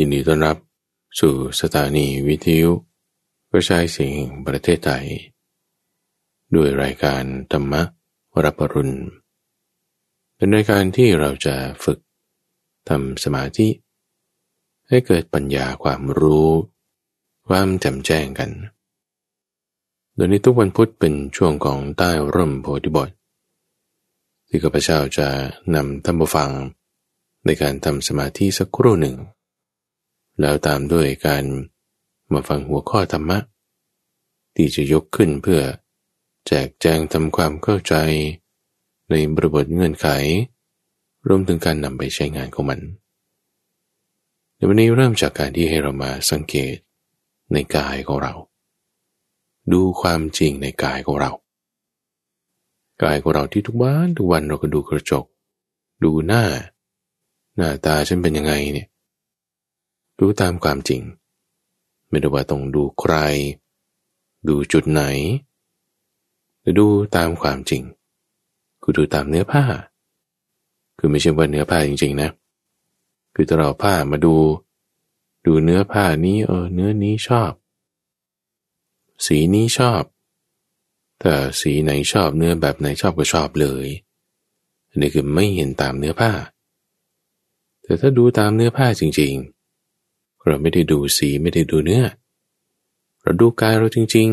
ยินดีต้อนรับสู่สถานีวิทยุกระจายเสียงแห่งประเทศไทย ด้วยรายการธรรมะรับปรุณ เป็นรายการที่เราจะฝึกทำสมาธิ ให้เกิดปัญญาความรู้ ความแจ่มแจ้งกัน โดยในทุกวันพุธเป็นช่วงของใต้ร่มโพธิบทที่ข้าพเจ้าจะนำท่านผู้ฟังในการทำสมาธิสักครู่หนึ่ง แล้วตามด้วยการมาฟังหัวข้อธรรมะ ที่จะยกขึ้นเพื่อแจกแจงทำความเข้าใจ ในบริบทเงื่อนไข รวมถึงการนำไปใช้งานของมันในวันนี้เริ่มจากการที่ให้เรามาสังเกตในกายของเรา ดูความจริงในกายของเรา กายของเราที่ทุกวันทุกวันเราก็ดูกระจก ดูหน้า หน้าตาฉันเป็นยังไงเนี่ย ดูตามความจริง ไม่ได้ว่าต้องดูใคร ดูจุดไหนแต่ดูตามความจริง คือดูตามเนื้อผ้า คือไม่ใช่ว่าเนื้อผ้าจริงๆนะ คือถ้าเราผ้ามาดู ดูเนื้อผ้านี้เออเนื้อนี้ชอบ สีนี้ชอบถ้าสีไหนชอบเนื้อแบบไหนชอบก็ชอบเลยอันนี้คือไม่เห็นตามเนื้อผ้า แต่ถ้าดูตามเนื้อผ้าจริง ๆ เราไม่ได้ดูสีไม่ได้ดูเนื้อ เราดูกายเราจริง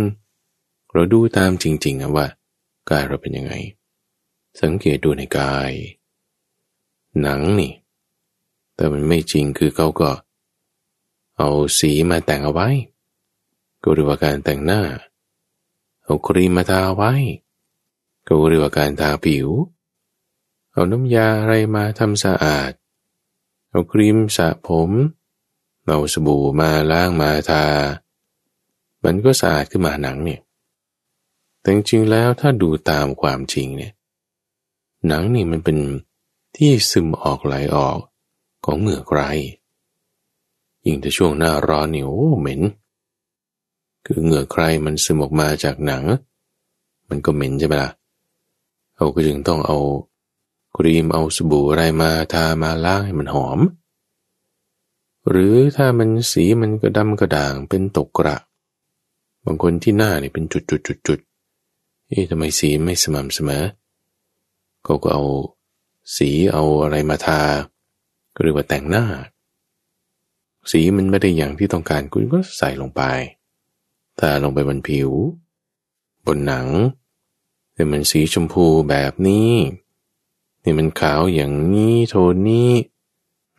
ๆ เราดูตามจริงๆว่ากายเราเป็นยังไง สังเกตดูในกาย หนังนี่ แต่มันไม่จริงคือเขาก็ เอาสีมาแต่งเอาไว้ ก็เรียกว่าการแต่งหน้า เอาครีมมาทาไว้ ก็เรียกว่าการทาผิว เอาน้ำยาอะไรมาทำสะอาด เอาครีมสระผม เอาสบู่มาล้างมาทา มันก็สะอาดขึ้นมาหนังเนี่ย แต่จริงๆแล้วถ้าดูตามความจริงเนี่ย หนังนี่มันเป็นที่ซึมออกไหลออกของเหงื่อไกรยิ่งแต่ช่วงหน้าร้อนนี่โอ้เหม็น คือเหงื่อใครมันซึมออกมาจากหนัง มันก็เหม็นใช่ไหมละ่ะเราก็จึงต้องเอาครีมเอาสบู่อะไรมาทามาล้างให้มันหอม หรือถ้ามันสีมันก็ดำกระด่างเป็นตกกระ บางคนที่หน้าเนี่ยเป็นจุดจุดจุดจุดเอ๊ะทำไมสีไม่สม่ำเสมอเขาก็เอาสีเอาอะไรมาทาก็เรียกว่าแต่งหน้า สีมันไม่ได้อย่างที่ต้องการคุณก็ใส่ลงไปตาลงไปบนผิว บนหนังเป็นมันสีชมพูแบบนี้นี่มันขาวอย่างนี้โทนนี้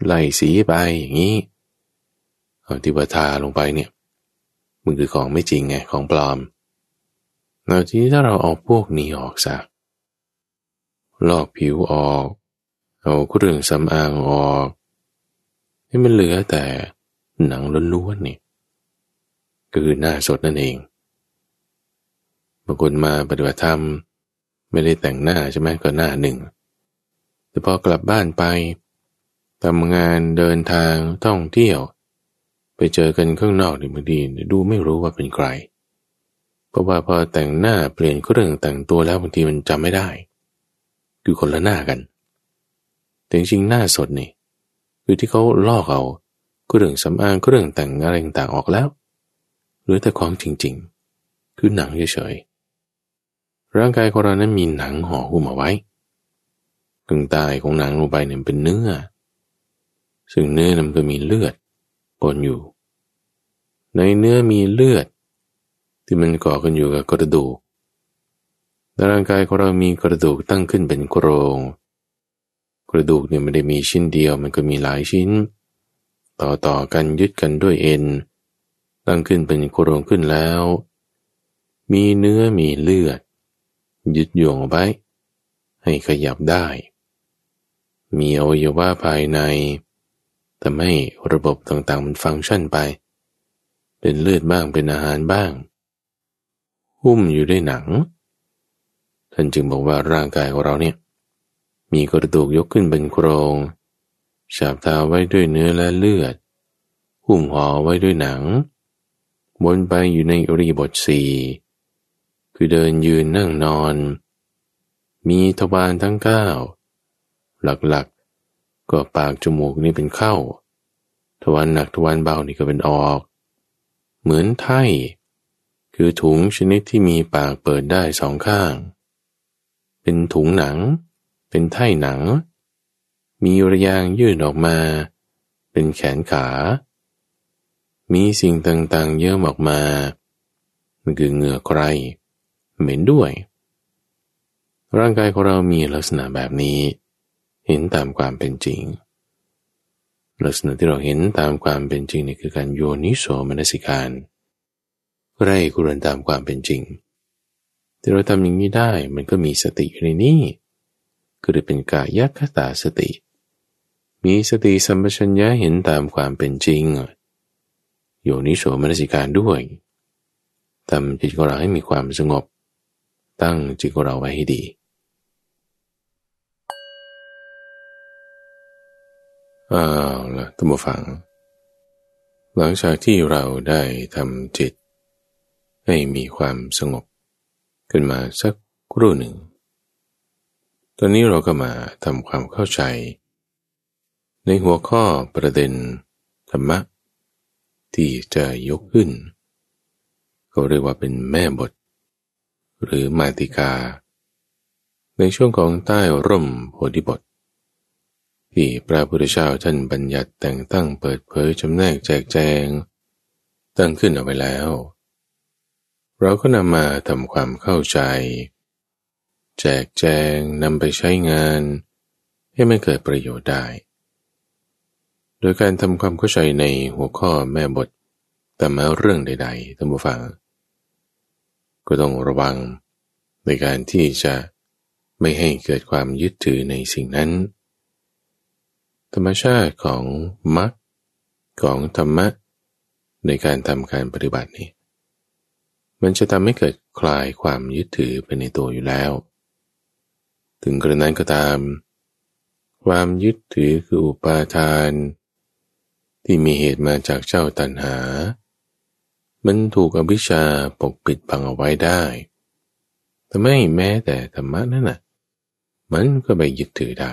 ไล่สีไปอย่างนี้ เอาที่ว่าทาลงไปเนี่ย มันคือของไม่จริงไงของปลอมเราทีนี้ถ้าเราเอาพวกนี้ออกซะลอกผิวออก เอาเครื่องสำอางออกให้มันเหลือแต่หนังล้วนๆนี่คือหน้าสดนั่นเองบางคนมาปฏิบัติธรรมไม่ได้แต่งหน้าใช่ไหมก็หน้าหนึ่ง แต่พอกลับบ้านไปทำงานเดินทางท่องเที่ยว ไปเจอกันข้างนอกนี่บางทีดูไม่รู้ว่าเป็นใคร เพราะว่าพอแต่งหน้าเปลี่ยนเครื่องแต่งตัวแล้วบางทีมันจำไม่ได้ คือคนละหน้ากัน แต่จริงๆหน้าสดนี่คือที่เขาลอกเอาเครื่องสำอางเครื่องแต่งอะไรต่างออกแล้วหรือแต่ของจริงๆ คือหนังเฉยๆร่างกายของเรานั้นมีหนังห่อหุ้มเอาไว้กึ่งตายของหนังลงไปเนี่ยเป็นเนื้อ ซึ่งเนื้อนั้นก็มีเลือด นอยู่ ในเนื้อมีเลือด ที่มันก่อกันอยู่กับกระดูกร่างกายของเรามีกระดูกตั้งขึ้นเป็นโครง กระดูกเนี่ยไม่ได้มีชิ้นเดียวมันก็มีหลายชิ้น ต่อๆกันยึดกันด้วยเอ็น ตั้งขึ้นเป็นโครงขึ้นแล้ว มีเนื้อมีเลือด ยึดโยงไว้ให้ขยับได้ มีอวัยวะภายใน ทำให้ระบบต่างๆ มันฟังก์ชันไป เป็นเลือดบ้างเป็นอาหารบ้าง หุ้มอยู่ด้วยหนัง ท่านจึงบอกว่าร่างกายของเราเนี่ย มีกระดูกยกขึ้นเป็นโครง ฉาบทาไว้ด้วยเนื้อและเลือด หุ้มห่อไว้ด้วยหนังวนไปอยู่ในอริบทสี่คือเดินยืนนั่งนอน มีทวารทั้งเก้าหลัก ก็ปากจมูกนี่เป็นเข้า ทวารหนักทวารเบานี่ก็เป็นออก เหมือนไถ่คือถุงชนิดที่มีปากเปิดได้สองข้าง เป็นถุงหนัง เป็นไถ่หนัง มีระยางยื่นออกมา เป็นแขนขา มีสิ่งต่างๆ เยอะออกมา มันคือเหงื่อใคร เหม็นด้วย ร่างกายของเรามีลักษณะแบบนี้ เห็นตามความเป็นจริง ลักษณะที่เราเห็นตามความเป็นจริงนี่คือการโยนิโสมนสิการไร่กุรนตามความเป็นจริง ที่เราทำอย่างนี้ได้มันก็มีสติอยู่ในนี้คือเป็นกายคตาสติ มีสติสัมปชัญญะเห็นตามความเป็นจริง โยนิโสมนสิการด้วยทำจิตของเราให้มีความสงบ ตั้งจิตของเราไว้ให้ดี อ้าวละท่านผู้ฟัง หลังจากที่เราได้ทำจิต ให้มีความสงบ ขึ้นมาสักครู่หนึ่ง ตอนนี้เราก็มาทำความเข้าใจ ในหัวข้อประเด็นธรรมะ ที่จะยกขึ้น ก็เรียกว่าเป็นแม่บท หรือมาติกา ในช่วงของใต้ร่มโพธิบท ที่พระพุทธเจ้าท่านบัญญัติแต่งตั้งเปิดเผยจำแนกแจกแจง ตั้งขึ้นเอาไว้แล้ว เราก็นำมาทำความเข้าใจ แจกแจงนำไปใช้งาน ให้มันเกิดประโยชน์ได้ โดยการทำความเข้าใจในหัวข้อแม่บทแต่มาเรื่องใดๆท่านผู้ฟัง ก็ต้องระวังในการที่จะไม่ให้เกิดความยึดถือในสิ่งนั้น ธรรมชาติของมรรคของธรรมะ ในการทำการปฏิบัตินี้ มันจะทำให้เกิดคลายความยึดถือไปในตัวอยู่แล้ว ถึงกระนั้นก็ตาม ความยึดถือคืออุปาทาน ที่มีเหตุมาจากเจ้าตัณหา มันถูกอภิชาปกปิดบังเอาไว้ได้แต่ไม่แม้แต่ธรรมะนั่นน่ะ มันก็ไปยึดถือได้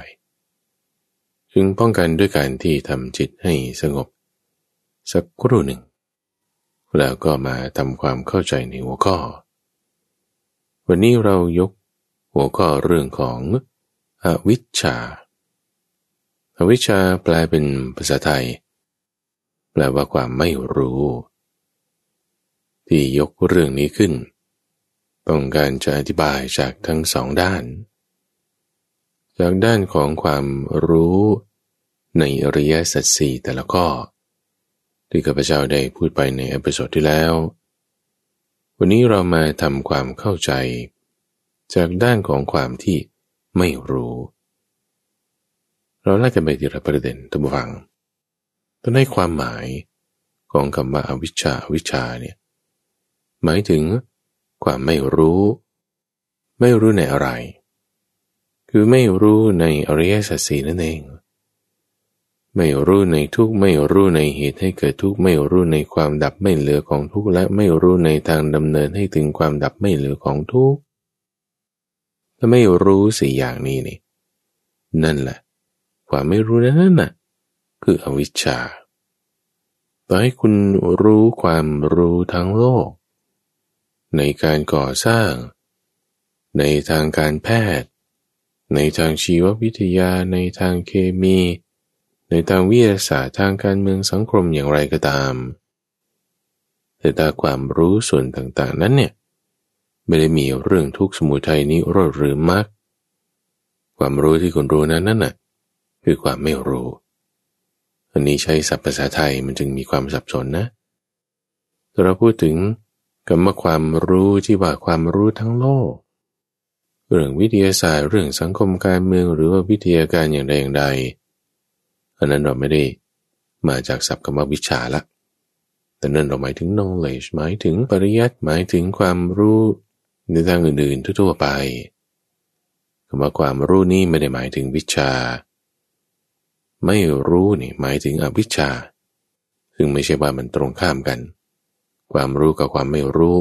จึงป้องกันด้วยการที่ทำจิตให้สงบ สักครู่หนึ่ง แล้วก็มาทำความเข้าใจในหัวข้อ วันนี้เรายกหัวข้อเรื่องของอวิชชา อวิชชาแปลเป็นภาษาไทย แปลว่าความไม่รู้ ที่ยกเรื่องนี้ขึ้น ต้องการจะอธิบายจากทั้งสองด้าน จากด้านของความรู้ในอริยสัจสี่แต่ละข้อ ที่ข้าพเจ้าได้พูดไปใน episode ที่แล้ว วันนี้เรามาทำความเข้าใจ จากด้านของความที่ไม่รู้ เราไล่กันไปทีละประเด็นตัวฟังต้องให้ความหมายของคำว่าอวิชชาวิชาเนี่ยหมายถึงความไม่รู้ ไม่รู้ในอะไร คือไม่รู้ในอริยสัจสีนั่นเอง ไม่รู้ในทุกไม่รู้ในเหตุให้เกิดทุกไม่รู้ในความดับไม่เหลือของทุกและไม่รู้ในทางดำเนินให้ถึงความดับไม่เหลือของทุกถ้าไม่รู้สี่อย่างนี้นี่นั่นแหละความไม่รู้นั่นน่ะคืออวิชชาต่อให้คุณรู้ความรู้ทั้งโลก ในการก่อสร้าง ในทางการแพทย์ ในทางชีววิทยาในทางเคมี ในทางวิทยาศาสตร์ทางการเมืองสังคมอย่างไรก็ตาม แต่ตาความรู้ส่วนต่างๆนั้นเนี่ยไม่ได้มีเรื่องทุกสมุทัยนี้รดหรือมากความรู้ที่คุณรู้นั้นนั่นน่ะคือความไม่รู้ อันนี้ใช้ศัพท์ภาษาไทยมันจึงมีความสับสนนะเราพูดถึงคำว่าความรู้ที่ว่าความรู้ทั้งโลก เรื่องวิทยาศาสตร์เรื่องสังคมการเมืองหรือว่าวิทยาการอย่างใดอย่างใดอันนั้นเราไม่ได้มาจากศัพท์คำว่าวิชาละแต่นั่นเราหมายถึง knowledge หมายถึงปริยัติหมายถึงความรู้ในทางอื่นๆทั่วๆไปคำว่าความรู้นี่ไม่ได้หมายถึงวิชา ไม่รู้นี่หมายถึงอวิชชา ซึ่งไม่ใช่ว่ามันตรงข้ามกัน ความรู้กับความไม่รู้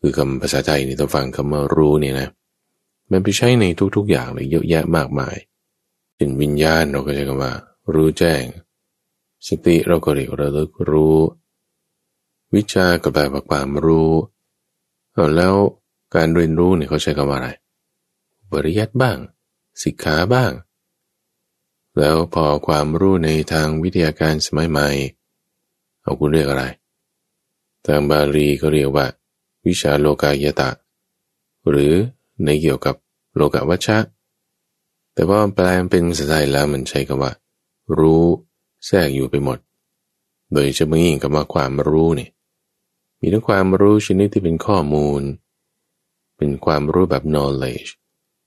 คือคำภาษาไทยนี่ต้องฟังคำว่ารู้เนี่ยนะมันไปใช้ในทุกๆอย่างเลยเยอะแยะมากมายเป็นวิญญาณเราก็ใช้คำว่า รู้แจ้ง สติเราก็เรียกระลึกรู้ วิชาก็แปลว่าความรู้แล้วการเรียนรู้เนี่ยเขาใช้คำว่าอะไรบริยัติบ้าง สิกขาบ้าง แล้วพอความรู้ในทางวิทยาการสมัยใหม่ เอาคุณเรียกอะไร ทางบาลีก็เรียกว่า วิชาโลกายตะ หรือในเกี่ยวกับโลกวัชชะ แต่ว่าแปลเป็นภาษาไทยแล้วมันใช้คำว่า รู้แทรกอยู่ไปหมด โดยจะไม่ยิ่งกับว่าความรู้เนี่ยมีทั้งความรู้ชนิดที่เป็นข้อมูล เป็นความรู้แบบ knowledge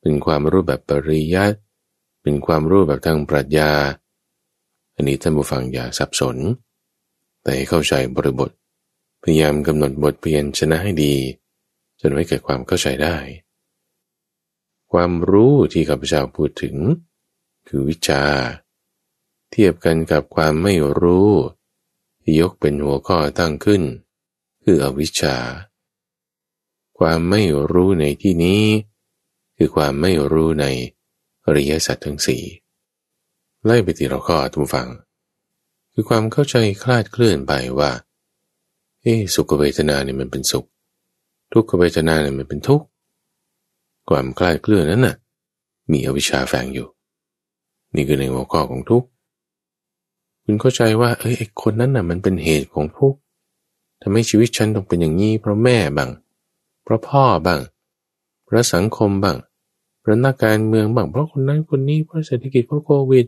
เป็นความรู้แบบปริยัติเป็นความรู้แบบทางปรัชญา อันนี้ท่านผู้ฟังอย่าสับสน แต่ให้เข้าใจบริบท พยายามกำหนดบทเปลี่ยนชนะให้ดี จนไม่เกิดความเข้าใจได้ ความรู้ที่ข้าพเจ้าพูดถึง คือวิชา เทียบกันกับความไม่รู้ที่ยกเป็นหัวข้อตั้งขึ้น คืออวิชชา ความไม่รู้ในที่นี้ คือความไม่รู้ในอริยสัจทั้งสี่ไล่ไปทีเราข้อทุกฟัง คือความเข้าใจคลาดเคลื่อนไปว่า เอ้สุขเวทนาเนี่ยมันเป็นสุข ทุกขเวทนาเนี่ยมันเป็นทุกข์ความคลาดเคลื่อนนั้นน่ะ มีอวิชชาแฝงอยู่ นี่คือในหัวข้อของทุกข์คุณเข้าใจว่าเอ้ยไอ้คนนั้นน่ะ มันเป็นเหตุของทุกข์ทำให้ชีวิตฉันต้องเป็นอย่างนี้ เพราะแม่บ้างเพราะพ่อบ้างเพราะสังคมบ้างเพราะนักการเมืองบ้างเพราะคนนั้นคนนี้เพราะเศรษฐกิจเพราะโควิด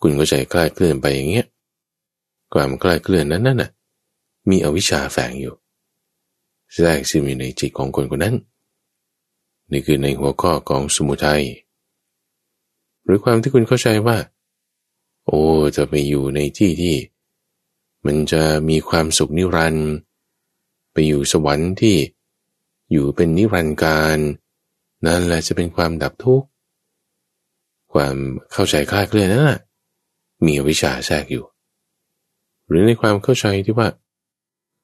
คุณก็ใจคลายเคลื่อนไปอย่างเงี้ยความคลายเคลื่อนนั้นน่ะ มีอวิชชาแฝงอยู่แทรกซึมอยู่ในจิตของคนคนนั้น นี่คือในหัวข้อของสมุทัยหรือความที่คุณเข้าใจว่า โอ้จะไปอยู่ในที่ที่ มันจะมีความสุขนิรันดร์ไปอยู่สวรรค์ที่อยู่เป็นนิรันดร์การ นั่นแหละจะเป็นความดับทุกข์ความเข้าใจคลาดเคลื่อนนั่นแหละมีวิชาแทรกอยู่ หรือในความเข้าใจที่ว่า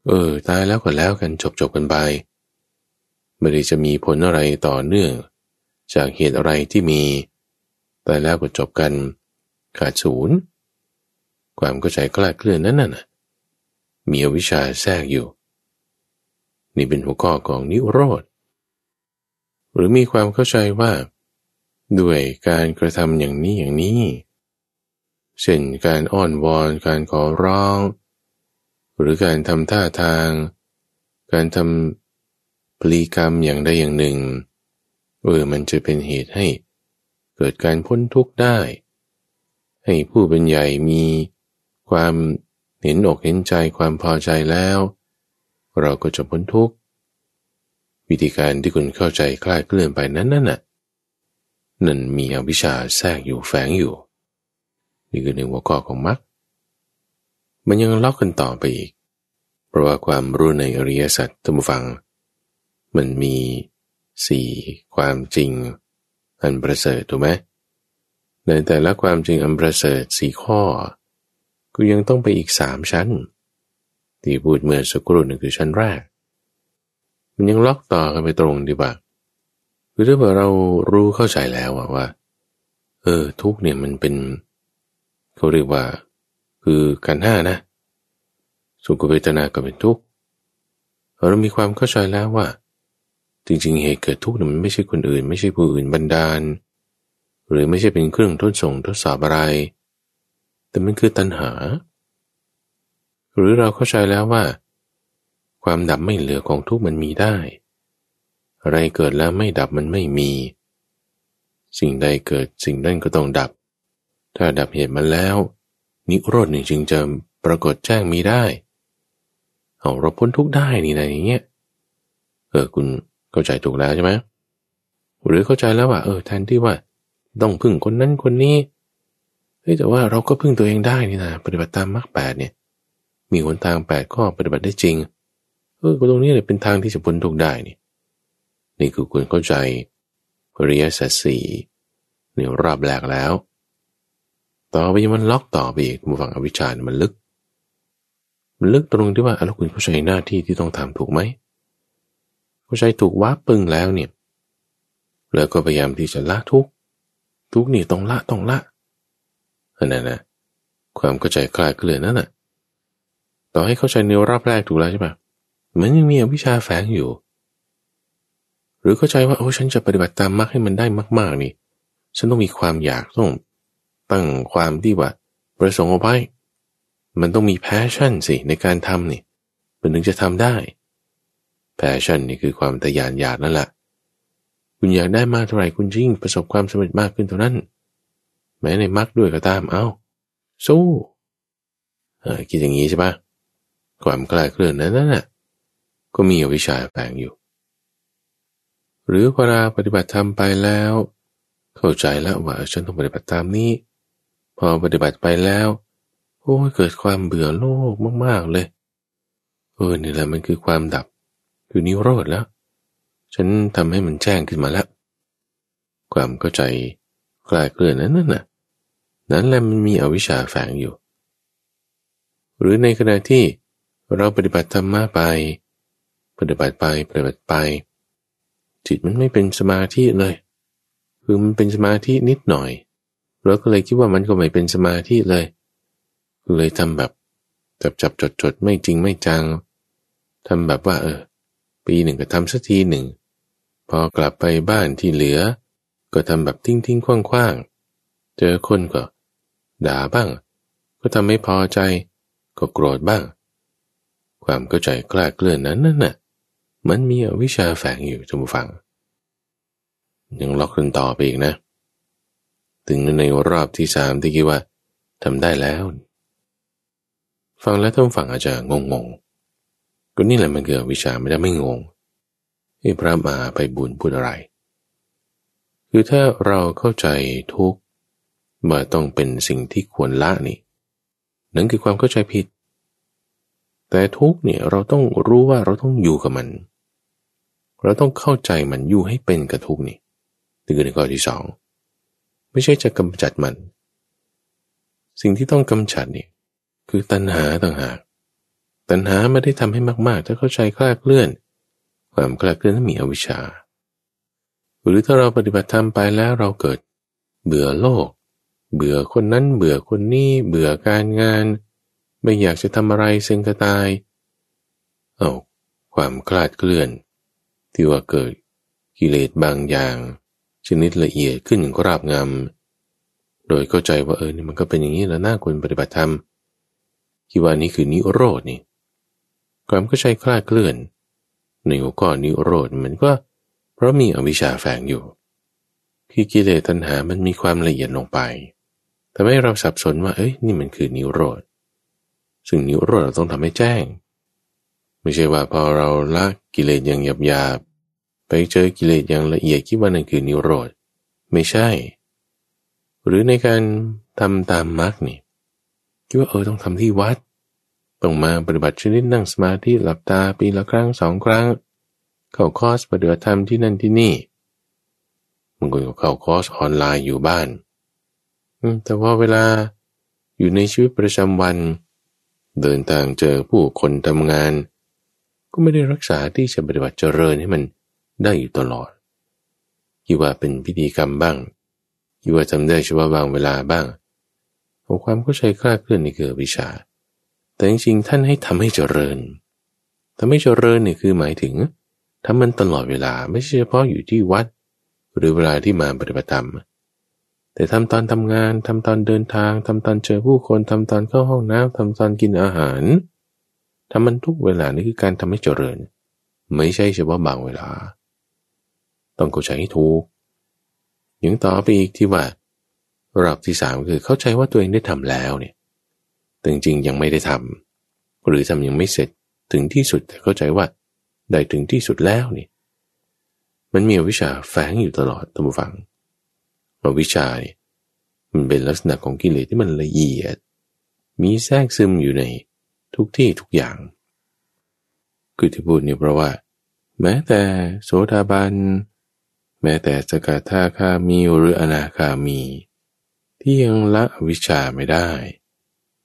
เออ ตายแล้วก็แล้วกันจบจบกันไปไม่ได้จะมีผลอะไรต่อเนื่อง จากเหตุอะไรที่มี ตายแล้วก็จบกันขาดศูนย์ความเข้าใจคลาดเคลื่อนนั้นน่ะมีวิชาแทรกอยู่ นี่เป็นหัวข้อของนิโรธ หรือมีความเข้าใจว่า ด้วยการกระทำอย่างนี้อย่างนี้ เช่นการอ้อนวอน การขอร้อง หรือการทำท่าทาง การทำปลีกรรมอย่างใดอย่างหนึ่งเออมันจะเป็นเหตุให้เกิดการพ้นทุกข์ได้ ให้ผู้เป็นใหญ่มีความเห็นอกเห็นใจความพอใจแล้ว เราก็จะพ้นทุกข์วิธีการที่คุณเข้าใจคลาดเคลื่อนไปนั้นนั่นน่ะนั่นมีอวิชชาแทรกอยู่แฝงอยู่ นี่คือหนึ่งหัวข้อของมรรค มันยังล็อกกันต่อไปอีก เพราะว่าความรู้ในอริยสัจธรรมฟัง มันมีสี่ความจริง อันประเสริฐถูกไหมในแต่ละความจริงอันประเสริฐสี่ข้อ ก็ยังต้องไปอีกสามชั้น ที่พูดเมื่อสักครู่หนึ่งคือชั้นแรก มันยังล็อกต่อกันไปตรงดีป่ะคือถ้าเรารู้เข้าใจแล้วว่า เออ ทุกเนี่ยมันเป็น เขาเรียกว่า คือการห้านะ สุขเวทนาก็เป็นทุกข์เรามีความเข้าใจแล้วว่า จริงๆเหตุเกิดทุกข์มันไม่ใช่คนอื่น ไม่ใช่ผู้อื่นบันดาล หรือไม่ใช่เป็นเครื่องทดส่งทดสอบอะไร แต่มันคือตัณหา หรือเราเข้าใจแล้วว่า ความดับไม่เหลือของทุกข์มันมีได้ อะไรเกิดแล้วไม่ดับมันไม่มี สิ่งใดเกิดสิ่งนั้นก็ต้องดับ ถ้าดับเหตุมันแล้ว นิโรธหนึ่งจึงจะปรากฏแจ้งมีได้ เอาเราพ้นทุกได้นี่นะอย่างเงี้ย เออคุณเข้าใจถูกแล้วใช่ไหมหรือเข้าใจแล้วว่า เออแทนที่ว่าต้องพึ่งคนนั้นคนนี้เฮ้ยแต่ว่าเราก็พึ่งตัวเองได้นี่นะปฏิบัติตามมรรคแปดเนี่ย มีหนทางแปดข้อปฏิบัติได้จริงเออตรงนี้เนี่ยเป็นทางที่จะพ้นทุกได้นี่ นี่คือคุณเข้าใจปริยสัตสีเนี่ยรอบแรกแล้ว ต่อไปมันล็อกต่อไปอีกมาฟังอวิชชามันลึก มันลึกตรงที่ว่าแล้วคุณเข้าใจหน้าที่ที่ต้องทำถูกไหมเข้าใจถูกว่าปึงแล้วเนี่ยแล้วก็พยายามที่จะละทุกทุกนี่ต้องละต้องละอันนั้นนะความเข้าใจคลาดเคลื่อนนั่นน่ะต่อให้เข้าใจในรอบแรกถูกแล้วใช่ปะมันยังมีอวิชชาแฝงอยู่ หรือเข้าใจว่าโอ้ฉันจะปฏิบัติตามมรรคให้มันได้มาก ๆ นี่ ฉันต้องมีความอยากต้อง ตั้งความที่ว่าประสงค์เอาไว้มันต้องมี passion สิในการทำนี่มันถึงจะทำได้ passion นี่คือความทะยานอยากนั่นแหละคุณอยากได้มากเท่าไหร่คุณยิ่งประสบความสำเร็จมากขึ้นเท่านั้น แม้ในมรรคด้วยก็ตามเอ้า สู้เออคิดอย่างนี้ใช่ปะความคลาดเคลื่อนนั้นน่ะ ก็มีอวิชชาแฝงอยู่ หรือพอเวลาปฏิบัติธรรมไปแล้ว เข้าใจแล้วว่าฉันต้องปฏิบัติตามนี้ พอปฏิบัติไปแล้ว โอ้เกิดความเบื่อโลกมาก ๆ เลย เออนี่แหละมันคือความดับ คือนิโรธแล้ว ฉันทำให้มันแจ้งขึ้นมาแล้ว ความเข้าใจคลายเคลื่อนนั้นน่ะ นั้นแหละมันมีอวิชชาแฝงอยู่ หรือในขณะที่เราปฏิบัติธรรมะไป ปฏิบัติไปปฏิบัติไป จิตมันไม่เป็นสมาธิเลย คือมันเป็นสมาธินิดหน่อย เราก็เลยคิดว่ามันก็ไม่เป็นสมาธิเลยเลยทำแบบจับจับจดจดไม่จริงไม่จังทำแบบว่า เออ ปีหนึ่งก็ทำสักทีหนึ่ง พอกลับไปบ้านที่เหลือ ก็ทำแบบทิ้งทิ้งคว่างคว่างเจอคนก็ ด่าบ้าง ก็ทำไม่พอใจ ก็โกรธบ้าง ความเข้าใจกล้าเกลื่อนนั้นนั่นน่ะ มันมีวิชาแฝงอยู่จมูฟัง ยังล็อกกันต่อไปอีกนะ ถึงในรอบที่สามที่คิดว่าทำได้แล้ว ฟังแล้วท่านฟังอาจจะงงงก็นี่แหละมันเกิดวิชาไม่ได้ไม่งงที่พระมาไปบุญพูดอะไร คือถ้าเราเข้าใจทุกมาต้องเป็นสิ่งที่ควรละนี่นั่นคือความเข้าใจผิด แต่ทุกเนี่ยเราต้องรู้ว่าเราต้องอยู่กับมัน เราต้องเข้าใจมันอยู่ให้เป็นกับทุกนี่นี่คือในข้อที่สอง ไม่ใช่จะกำจัดมัน สิ่งที่ต้องกำจัดนี่คือตัณหาต่างหาก ตัณหาไม่ได้ทำให้มาก ๆ ถ้าเข้าใจคลาดเคลื่อน ความคลาดเคลื่อนนั้นมีอวิชชา หรือถ้าเราปฏิบัติธรรมไปแล้วเราเกิด เบื่อโลก เบื่อคนนั้นเบื่อคนนี้เบื่อการงาน ไม่อยากจะทำอะไรเซ็งกระตาย เอาความคลาดเคลื่อน ที่ว่าเกิดกิเลสบางอย่าง ชนิดละเอียดขึ้นกราบงำโดยเข้าใจว่าเออนี่มันก็เป็นอย่างนี้แล้วน่าควรปฏิบัติธรรมคิดว่านี้คือนิโรดนี่ความก็ใช้คลาดเคลื่อนในหัวข้อนิโรธมันก็ เพราะมีอวิชชาแฝงอยู่คือกิเลสตัณหามันมีความละเอียดลงไปทำให้เราสับสนว่า เอ้ยนี่มันคือนิโรธซึ่งนิโรธเราต้องทำให้แจ้ง ไม่ใช่ว่าพอเราละกิเลสอย่างหยาบ ไปเจอกิเลสอย่างละเอียดคิดว่านั่นคือนิโรธ ไม่ใช่ หรือในการทำตามมรรคนี่คิดว่าเออต้องทำที่วัด ต้องมาปฏิบัติชนิดนั่งสมาธิหลับตาปีละครั้งสองครั้ง เข้าคอร์สปฏิบัติธรรมที่นั่นที่นี่บางคนก็เข้าคอร์สออนไลน์อยู่บ้านแต่ว่าเวลาอยู่ในชีวิตประจำวัน เดินทางเจอผู้คนทำงาน ก็ไม่ได้รักษาที่จะปฏิบัติเจริญให้มัน ได้อยู่ตลอดคิดว่าเป็นพิธีกรรมบ้างคิดว่าทำได้เฉพาะบางเวลาบ้างของความเข้าใจคลาดเคลื่อนนี่คือวิชา แต่จริงๆท่านให้ทำให้เจริญทำให้เจริญนี่คือหมายถึงทำมันตลอดเวลาไม่ใช่เฉพาะอยู่ที่วัด หรือเวลาที่มาปฏิบัติธรรมแต่ทำตอนทำงานทำตอนเดินทางทำตอนเจอผู้คนทำตอนเข้าห้องน้ำทำตอนกินอาหารทำมันทุกเวลานี่คือการทำให้เจริญ ไม่ใช่เฉพาะบางเวลา ต้องเข้าใจให้ถูกยังต่อไปอีกที่ว่ารอบที่สามคือเข้าใจว่าตัวเองได้ทำแล้วเนี่ยแต่จริงยังไม่ได้ทำหรือทำยังไม่เสร็จถึงที่สุดแต่เข้าใจว่าได้ถึงที่สุดแล้วนี่ มันมีวิชาแฝงอยู่ตลอดท่านผู้ฟังว่าวิชาเนี่ยมันเป็นลักษณะของกิเลสที่มันละเอียด มีแทรกซึมอยู่ในทุกที่ทุกอย่าง คือที่พูดเนี่ยเพราะว่า แม้แต่โสดาบัน แม้แต่สกทาคามีหรืออนาคามี ที่ยังละอวิชชาไม่ได้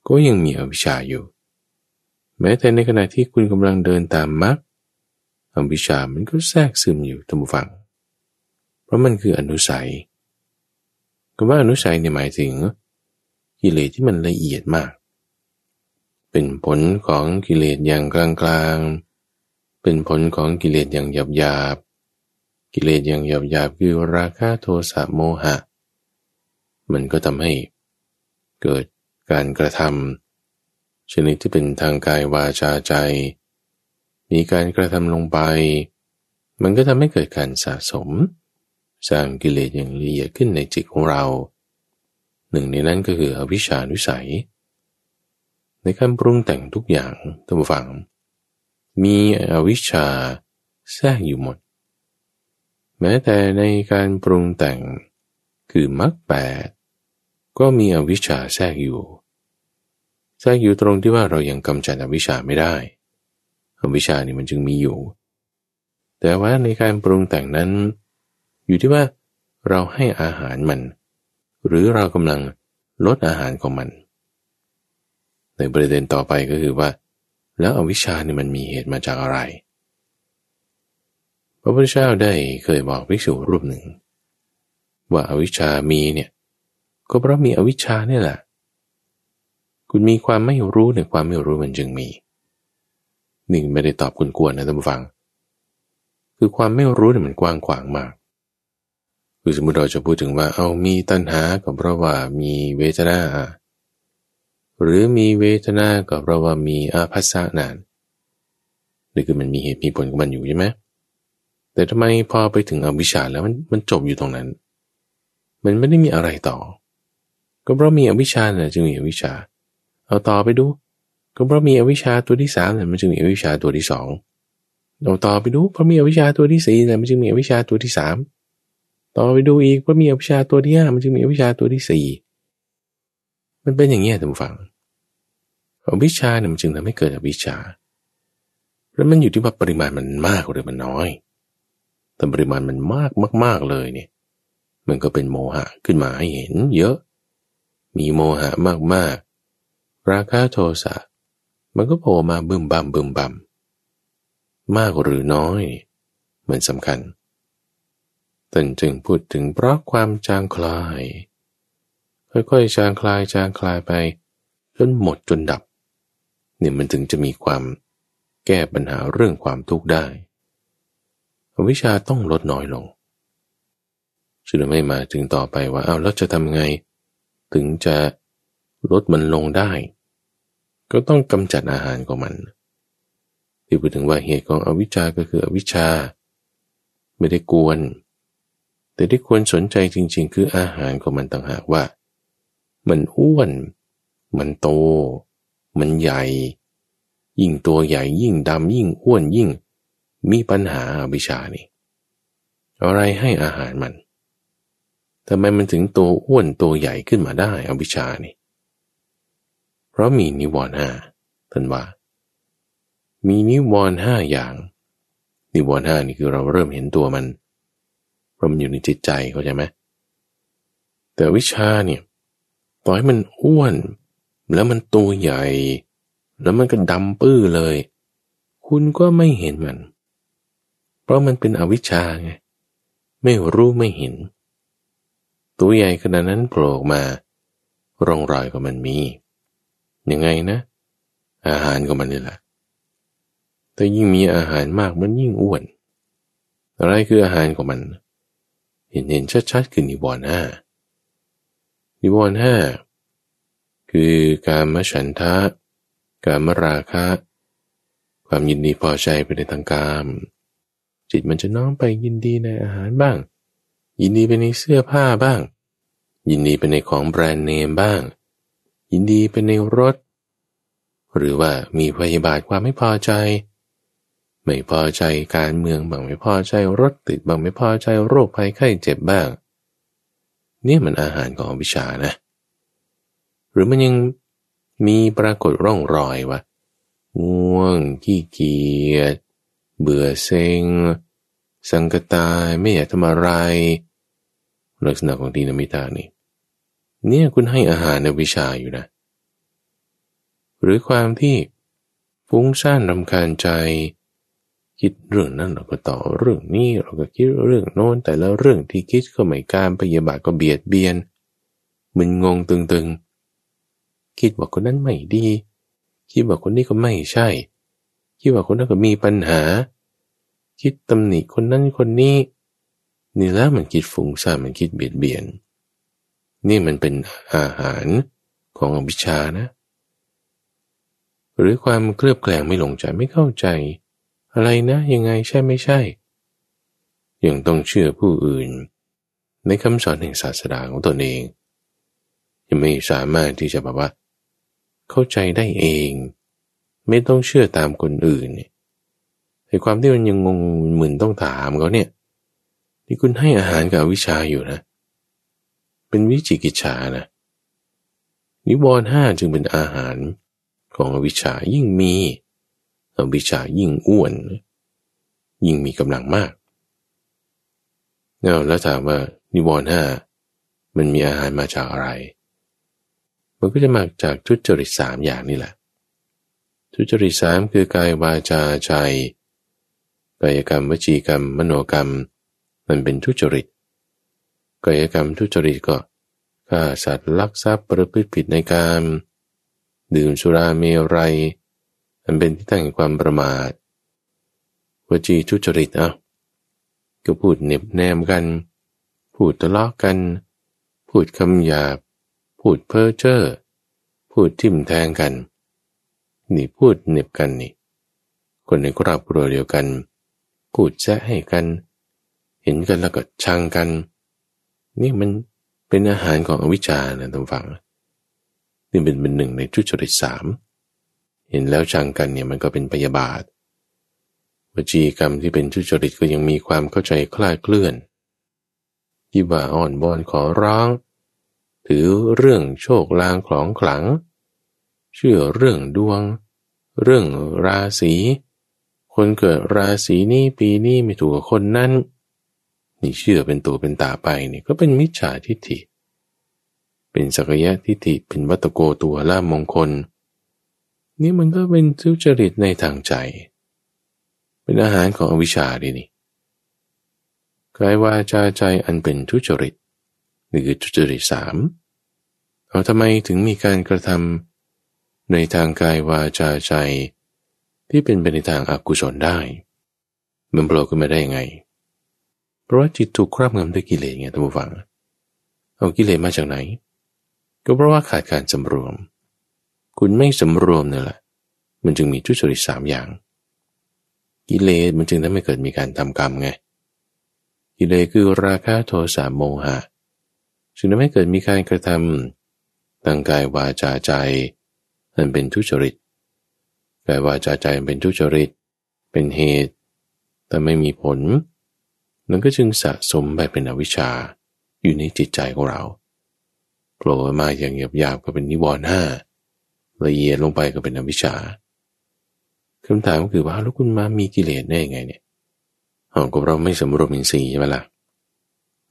ก็ยังมีอวิชชาอยู่ แม้แต่ในขณะที่คุณกำลังเดินตามมรรคอวิชชามันก็แทรกซึมอยู่ตามฝังเพราะมันคืออนุสัยคำว่าอนุสัยเนี่ยหมายถึงกิเลสที่มันละเอียดมาก เป็นผลของกิเลสอย่างกลางๆ เป็นผลของกิเลสอย่างหยาบๆ กิเลสอย่างหยาบๆคือราคะโทสะโมหะ มันก็ทำให้เกิดการกระทำชนิดที่เป็นทางกายวาจาใจ มีการกระทำลงไป มันก็ทำให้เกิดการสะสม สร้างกิเลสอย่างละเอียดขึ้นในจิตของเรา หนึ่งในนั้นก็คืออวิชชานุสัย ในการปรุงแต่งทุกอย่างท่านฟัง มีอวิชชาแทรกอยู่หมด แม้แต่ในการปรุงแต่งคือมรรคแปดก็มีอวิชชาแทรกอยู่ แทรกอยู่ตรงที่ว่าเรายังกำจัดอวิชชาไม่ได้อวิชชานี่มันจึงมีอยู่ แต่ว่าในการปรุงแต่งนั้น อยู่ที่ว่าเราให้อาหารมัน หรือเรากำลังลดอาหารของมัน ในประเด็นต่อไปก็คือว่า แล้วอวิชชานี่มันมีเหตุมาจากอะไร ระพุทธเจ้าได้เคยบอกภิกษุรูปหนึ่ง ว่าอาวิชชามีเนี่ยก็เพราะมีอวิชชาเนี่ยแหละ คุณมีความไม่รู้ในความไม่รู้มันจึงมีหนึ่งไม่ได้ตอบคุณกวนนะท่านผู้ฟัง คือความไม่รู้เนี่ยมันกว้างขวางมาก คือสมมติเราจะพูดถึงว่าเอามีตัณหาก็เพราะว่ามีเวทนา หรือมีเวทนาก็เพราะว่ามีอาภัสสะนานนี่คือมันมีเหตุมีผลของมันอยู่ใช่ไหม แต่ทำไมพอไปถึงอวิชชาแล้วมันมันจบอยู่ตรงนั้น มันไม่ได้มีอะไรต่อ ก็เพราะมีอวิชชาเนี่ยจึงมีอวิชชา เอาต่อไปดู ก็เพราะมีอวิชชาตัวที่สามเนี่ยมันจึงมีอวิชชาตัวที่สองเอาต่อไปดูเพราะมีอวิชชาตัวที่สี่เนี่ยมันจึงมีอวิชชาตัวที่สามต่อไปดูอีกเพราะมีอวิชชาตัวที่ห้ามันจึงมีอวิชชาตัวที่สี่มันเป็นอย่างนี้ท่านผู้ฟังอวิชชาเนี่ยมันจึงทำให้เกิดอวิชชาแล้วมันอยู่ที่ว่าปริมาณมันมากหรือมันน้อย แต่ปริมาณมันมากมาก ๆเลยเนี่ย มันก็เป็นโมหะขึ้นมาให้เห็น เยอะ มีโมหะมากๆ ราคะโทสะมันก็โผล่มาบึมบัมบึมบัมมากหรือน้อย มันสำคัญตันจึงพูดถึงเพราะความจางคลาย ค่อยๆจางคลายจางคลายไป จนหมดจนดับ เนี่ยมันถึงจะมีความแก้ปัญหาเรื่องความทุกข์ได้ วิชาต้องลดน้อยลงจึงไม่มาถึงต่อไปว่าเอาแล้วจะทำไง ถึงจะลดมันลงได้ ก็ต้องกำจัดอาหารของมัน ที่พูดถึงว่าเหตุของอวิชชาก็คืออวิชชา ไม่ได้กวน แต่ที่ควรสนใจจริง ๆ คืออาหารของมันต่างหากว่า มันอ้วน มันโต มันใหญ่ ยิ่งตัวใหญ่ยิ่งดำยิ่งอ้วนยิ่ง มีปัญหาอวิชานี่ อะไรให้อาหารมันทำไมมันถึงตัวอ้วนตัวใหญ่ขึ้นมาได้อวิชานี่ เพราะมีนิวรณ์ห้าท่านว่า มีนิวรณ์ห้าอย่าง นิวรณ์ห้านี่คือเราเริ่มเห็นตัวมันเพราะมันอยู่ในจิตใจเข้าใจไหมแต่วิชาเนี่ยต่อให้มันอ้วน แล้วมันตัวใหญ่ แล้วมันก็ดำปื้อเลย คุณก็ไม่เห็นมัน เพราะมันเป็นอวิชชาไง ไม่รู้ไม่เห็น ตัวใหญ่ขนาดนั้นโผล่มา ร่องรอยของมันมี ยังไงนะ อาหารของมันนี่แหละแต่ยิ่งมีอาหารมากมันยิ่งอ้วน อะไรคืออาหารของมัน เห็นเห็นชัดๆคือนิวรณ์ห้านิวรณ์ห้าคือการมฉันทะ การมราคะ ความยินดีพอใจไปในทางกาม จิตมันจะน้อมไปยินดีในอาหารบ้าง ยินดีไปในเสื้อผ้าบ้าง ยินดีไปในของแบรนด์เนมบ้าง ยินดีไปในรถ หรือว่ามีพยาบาทความไม่พอใจ ไม่พอใจการเมืองบางไม่พอใจรถติดบางไม่พอใจโรคภัยไข้เจ็บบ้าง นี่มันอาหารของวิชานะ หรือมันยังมีปรากฏร่องรอยว่าง่วงขี้เกียจ เบื่อเซ็ง สังกตายไม่อยากทำอะไร ลักษณะของทีนมิตานี่ เนี่ยคุณให้อาหารในวิชาอยู่นะ หรือความที่ฟุ้งซ่านรำคาญใจ คิดเรื่องนั้นเราก็ต่อเรื่องนี้เราก็คิดเรื่องโน้น แต่แล้วเรื่องที่คิดก็ไม่การพยาบาทก็เบียดเบียนมึนงงตึงๆ คิดว่าคนนั้นไม่ดี คิดว่าคนนี้ก็ไม่ใช่ คิดว่าคนนั้นก็มีปัญหา คิดตำหนิคนนั้นคนนี้ นี่แล้วมันคิดฟุ้งซ่านมันคิดเบียดเบียน นี่มันเป็นอาหารของอวิชชานะ หรือความเคลือบแคลงไม่หลงใจไม่เข้าใจ อะไรนะยังไงใช่ไม่ใช่ ยังต้องเชื่อผู้อื่น ในคำสอนแห่งศาสดาของตนเองยังไม่สามารถที่จะแบบว่า เข้าใจได้เอง ไม่ต้องเชื่อตามคนอื่นเนี่ยในความที่มันยังงงมึนต้องถามเขาเนี่ยที่คุณให้อาหารกับวิชาอยู่นะ เป็นวิจิกิจฉานะนิวรณ์ห้าจึงเป็นอาหารของวิชายิ่งมีอวิชายิ่งอ้วน ยิ่งมีกำลังมากแล้วถามว่านิวรณ์ห้ามันมีอาหารมาจากอะไร มันก็จะมาจากทุจริตสามอย่างนี่แหละ ทุจริตสามคือกายวาจาใจกายกรรมวจีกรรม มโนกรรม มันเป็นทุจริตกายกรรมทุจริตก็ฆ่าสัตว์ลักทรัพย์ประพฤติผิดในการดื่มสุราเมรัยอันเป็นที่ตั้งแห่งความประมาทวจีทุจริตอะก็พูดเน็บแนมกัน พูดทะเลาะกัน พูดคำหยาบ พูดเพ้อเจ้อพูดทิ่มแทงกัน นี่พูดเน็บกันนี่ คนในครอบครัวเดียวกันพูดแซะให้กัน เห็นกันแล้วก็ชังกัน นี่มันเป็นอาหารของอวิชชานะท่านฟัง นี่เป็นเป็นหนึ่งในทุจริตสาม เห็นแล้วชังกันเนี่ยมันก็เป็นพยาบาทวจีกรรมที่เป็นทุจริตก็ยังมีความเข้าใจคลาดเคลื่อน ที่ว่าอ่อนบอนขอร้อง ถือเรื่องโชคลางของขลัง เชื่อเรื่องดวง เรื่องราศีคนเกิดราศีนี้ปีนี้ไม่ถูกกับคนนั้น นี่เชื่อเป็นตัวเป็นตาไปนี่ก็เป็นมิจฉาทิฏฐิ เป็นสักยะทิฏฐิเป็นวัตโกตัวล่ามงคล นี่มันก็เป็นทุจริตในทางใจ เป็นอาหารของอวิชชาดินี่กายวาจาใจอันเป็นทุจริตนี่คือทุจริตสามเอาทำไมถึงมีการกระทำ ในทางกายวาจาใจ ที่เป็นไปในทางอากุศลได้ มันโผล่ขึ้นมาได้ยังไง เพราะว่าจิตถูกครอบงำด้วยกิเลสไงท่านผู้ฟัง เอากิเลสมาจากไหน ก็เพราะว่าขาดการสำรวม คุณไม่สำรวมนี่แหละ มันจึงมีทุจริตสามอย่าง กิเลสมันจึงทำให้เกิดมีการทำกรรมไง กิเลสคือราคะโทสะโมหะ จึงทำให้เกิดมีการกระทำทางกายวาจาใจ นเป็นทุจริตกายวาจาใจเป็นทุจริต เป็นเหตุ แต่ไม่มีผลมันก็จึงสะสมไปเป็นอวิชชาอยู่ในจิตใจของเราโผล่มาอย่างหยาบๆก็เป็นนิวรณ์ห้าละเอียดลงไปก็เป็นอวิชชาคำถามก็คือว่าแล้วคุณมามีกิเลสได้ยังไงเนี่ยอ๋อก็เราไม่สมรวมอินทรีย์ใช่ไหมล่ะ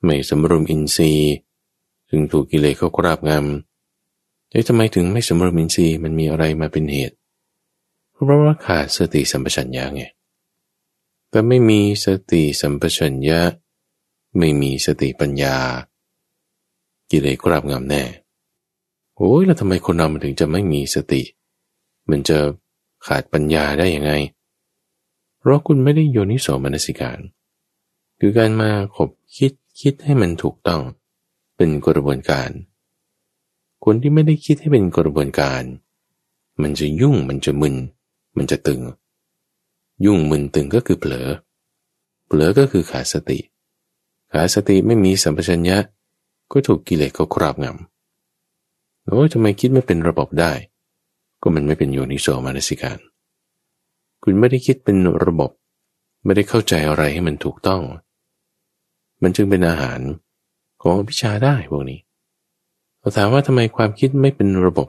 ไม่สมรวมอินทรีย์ จึงถูกกิเลสเขาคราบงำ แล้วทำไมถึงไม่สมรวมอินทรีย์มันมีอะไรมาเป็นเหตุ เพราะว่าขาดสติสัมปชัญญะไงแต่ไม่มีสติสัมปชัญญะ ไม่มีสติปัญญา กิเลสครอบงำแน่โอ้ยแล้วทำไมคนเรามันถึงจะไม่มีสติ มันจะขาดปัญญาได้ยังไง เพราะคุณไม่ได้โยนิโสมนสิการ คือการมาขบคิดคิดให้มันถูกต้อง เป็นกระบวนการ คนที่ไม่ได้คิดให้เป็นกระบวนการ มันจะยุ่งมันจะมึน มันจะตึง ยุ่งมึนตึงก็คือเผลอ เผลอก็คือขาดสติ ขาดสติไม่มีสัมปชัญญะ ก็ถูกกิเลสเขาครอบงำโอ้ทำไมคิดไม่เป็นระบบได้ ก็มันไม่เป็นโยนิโสมานสิการ คุณไม่ได้คิดเป็นระบบ ไม่ได้เข้าใจอะไรให้มันถูกต้อง มันจึงเป็นอาหารของอวิชชาได้พวกนี้ เราถามว่าทำไมความคิดไม่เป็นระบบ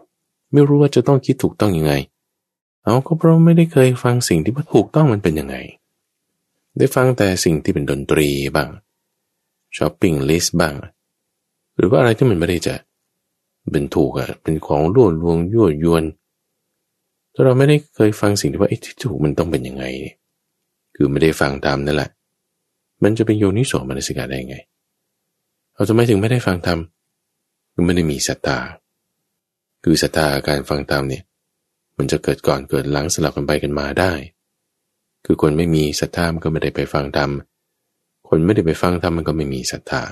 ไม่รู้ว่าจะต้องคิดถูกต้องยังไง เอาก็เพราะไม่ได้เคยฟังสิ่งที่ว่าถูกต้องมันเป็นยังไง ได้ฟังแต่สิ่งที่เป็นดนตรีบ้าง shopping list บ้าง หรือว่าอะไรที่มันไม่ได้จะเป็นถูกอะเป็นของล่อลวงยั่วยวนถ้าเราไม่ได้เคยฟังสิ่งที่ว่าไอ้ที่ถูกมันต้องเป็นยังไง คือไม่ได้ฟังตามนั่นแหละ มันจะเป็นโยนิโสมนสิกาได้ไง เราทำไมถึงไม่ได้ฟังทำ คือไม่ได้มีศรัทธา คือศรัทธาการฟังธรรมเนี่ย มันจะเกิดก่อนเกิดหลังสลับกันไปกันมาได้ คือคนไม่มีศรัทธามันก็ไม่ได้ไปฟังธรรม คนไม่ได้ไปฟังธรรมมันก็ไม่มีศรัทธา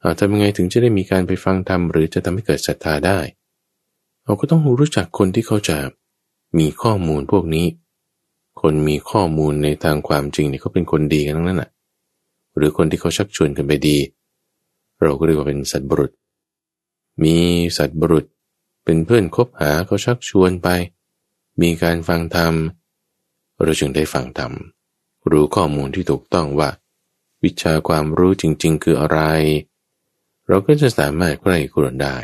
เอาทำยังไงถึงจะได้มีการไปฟังธรรมหรือจะทำให้เกิดศรัทธาได้ เราก็ต้องรู้จักคนที่เขาจะมีข้อมูลพวกนี้ คนมีข้อมูลในทางความจริงเนี่ยเขาเป็นคนดีกันทั้งนั้นแหะหรือคนที่เขาชักชวนกันไปดี เราก็เรียกว่าเป็นสัตว์บุรุษ มีสัตว์บุรุษเป็นเพื่อนคบหาเขาชักชวนไป มีการฟังธรรม เราจึงได้ฟังธรรม รู้ข้อมูลที่ถูกต้องว่า วิชาความรู้จริง ๆ คืออะไร เราก็จะสามารถใกล้กรนได้